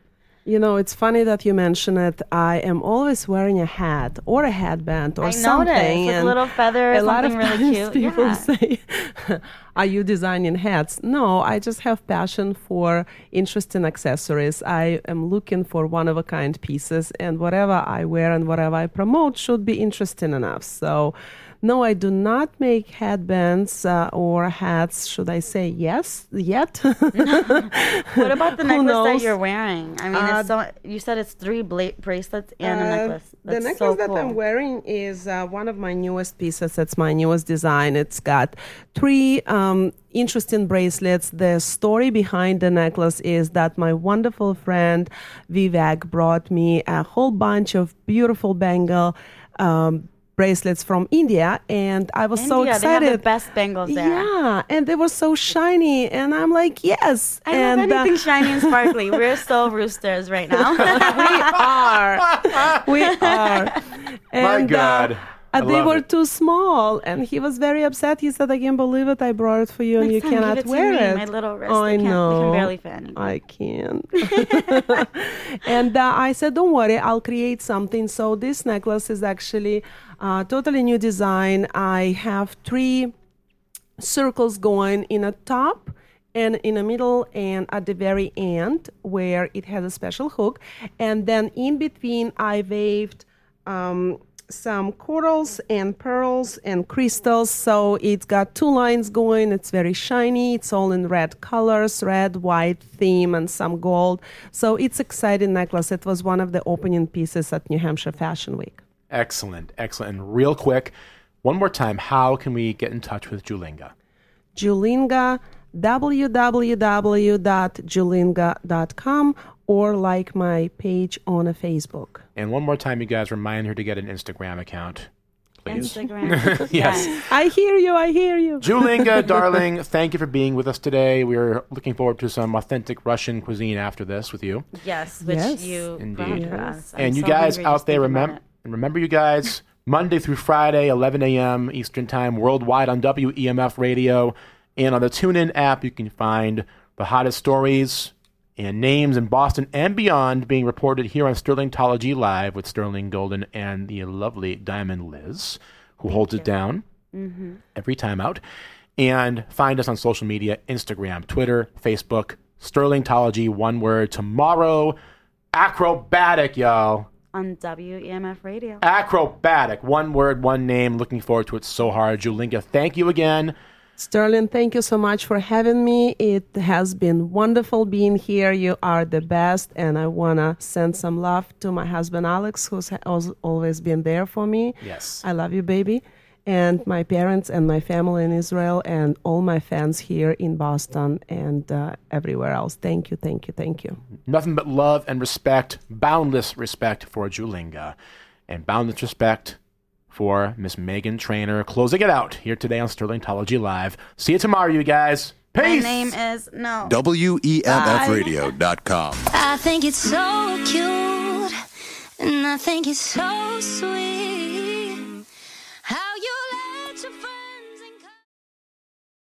You know, it's funny that you mention it. I am always wearing a hat or a headband or I noticed, something. with little feathers, A lot of really times cute, people yeah. say, "Are you designing hats?" No, I just have passion for interesting accessories. I am looking for one of a kind pieces, and whatever I wear and whatever I promote should be interesting enough. So. No, I do not make headbands uh, or hats. Should I say yes yet? What about the necklace that you're wearing? I mean, Uh, it's so, you said it's three bla- bracelets and a Uh, necklace. the necklace so that cool. I'm wearing is uh, one of my newest pieces. It's my newest design. It's got three um, interesting bracelets. The story behind the necklace is that my wonderful friend Vivek brought me a whole bunch of beautiful bangle. Um, bracelets from India and I was so India, excited. They have the best bangles there. Yeah, and they were so shiny and I'm like, yes. I and love anything uh, shiny and sparkly. We're so roosters right now. we are. We are. My And, uh, God. Uh, they were it. too small, and he was very upset. He said, "I can't believe it. I brought it for you, and you time, cannot it wear me. it." My little wrist, I they can't- they can know. barely fit anymore. I can't. and uh, I said, "Don't worry, I'll create something." So this necklace is actually uh, totally new design. I have three circles going in a top and in the middle and at the very end where it has a special hook and then in between i waved um, some corals and pearls and crystals. So it's got two lines going. It's very shiny. It's all in red colors red white theme and some gold. So it's exciting necklace it was one of the opening pieces at new hampshire fashion week. Excellent, excellent. And real quick, one more time, how can we get in touch with Julinga? Julinga, www.julinga.com, or like my page on a Facebook. And one more time, you guys remind her to get an Instagram account, please. Instagram. yes. I hear you, I hear you. Julinga, darling, thank you for being with us today. We're looking forward to some authentic Russian cuisine after this with you. Yes, which Yes. you Indeed. for us. I'm and you so guys out there, remember, and remember, you guys, Monday through Friday, 11 a.m. Eastern Time, worldwide on WEMF Radio. And on the TuneIn app, you can find the hottest stories and names in Boston and beyond being reported here on Sterlingtology Live with Sterling Golden and the lovely Diamond Liz, who holds it down Mhm. every time out. And find us on social media Instagram, Twitter, Facebook, Sterlingtology, one word. Tomorrow, Akrobatik, y'all. on WEMF Radio. Akrobatik, one word, one name. Looking forward to it so hard. Julinga, thank you again. Sterling, thank you so much for having me. It has been wonderful being here. You are the best, and I want to send some love to my husband, Alex, who's always been there for me. Yes. I love you, baby. And my parents and my family in Israel, and all my fans here in Boston and uh, everywhere else. Thank you, thank you, thank you. Nothing but love and respect, boundless respect for Julinga, and boundless respect for Miss Meghan Trainor. Closing it out here today on Sterlingtology Live. See you tomorrow, you guys. Peace. My name is no. E WEMFradio.com. I think it's so cute, and I think it's so sweet.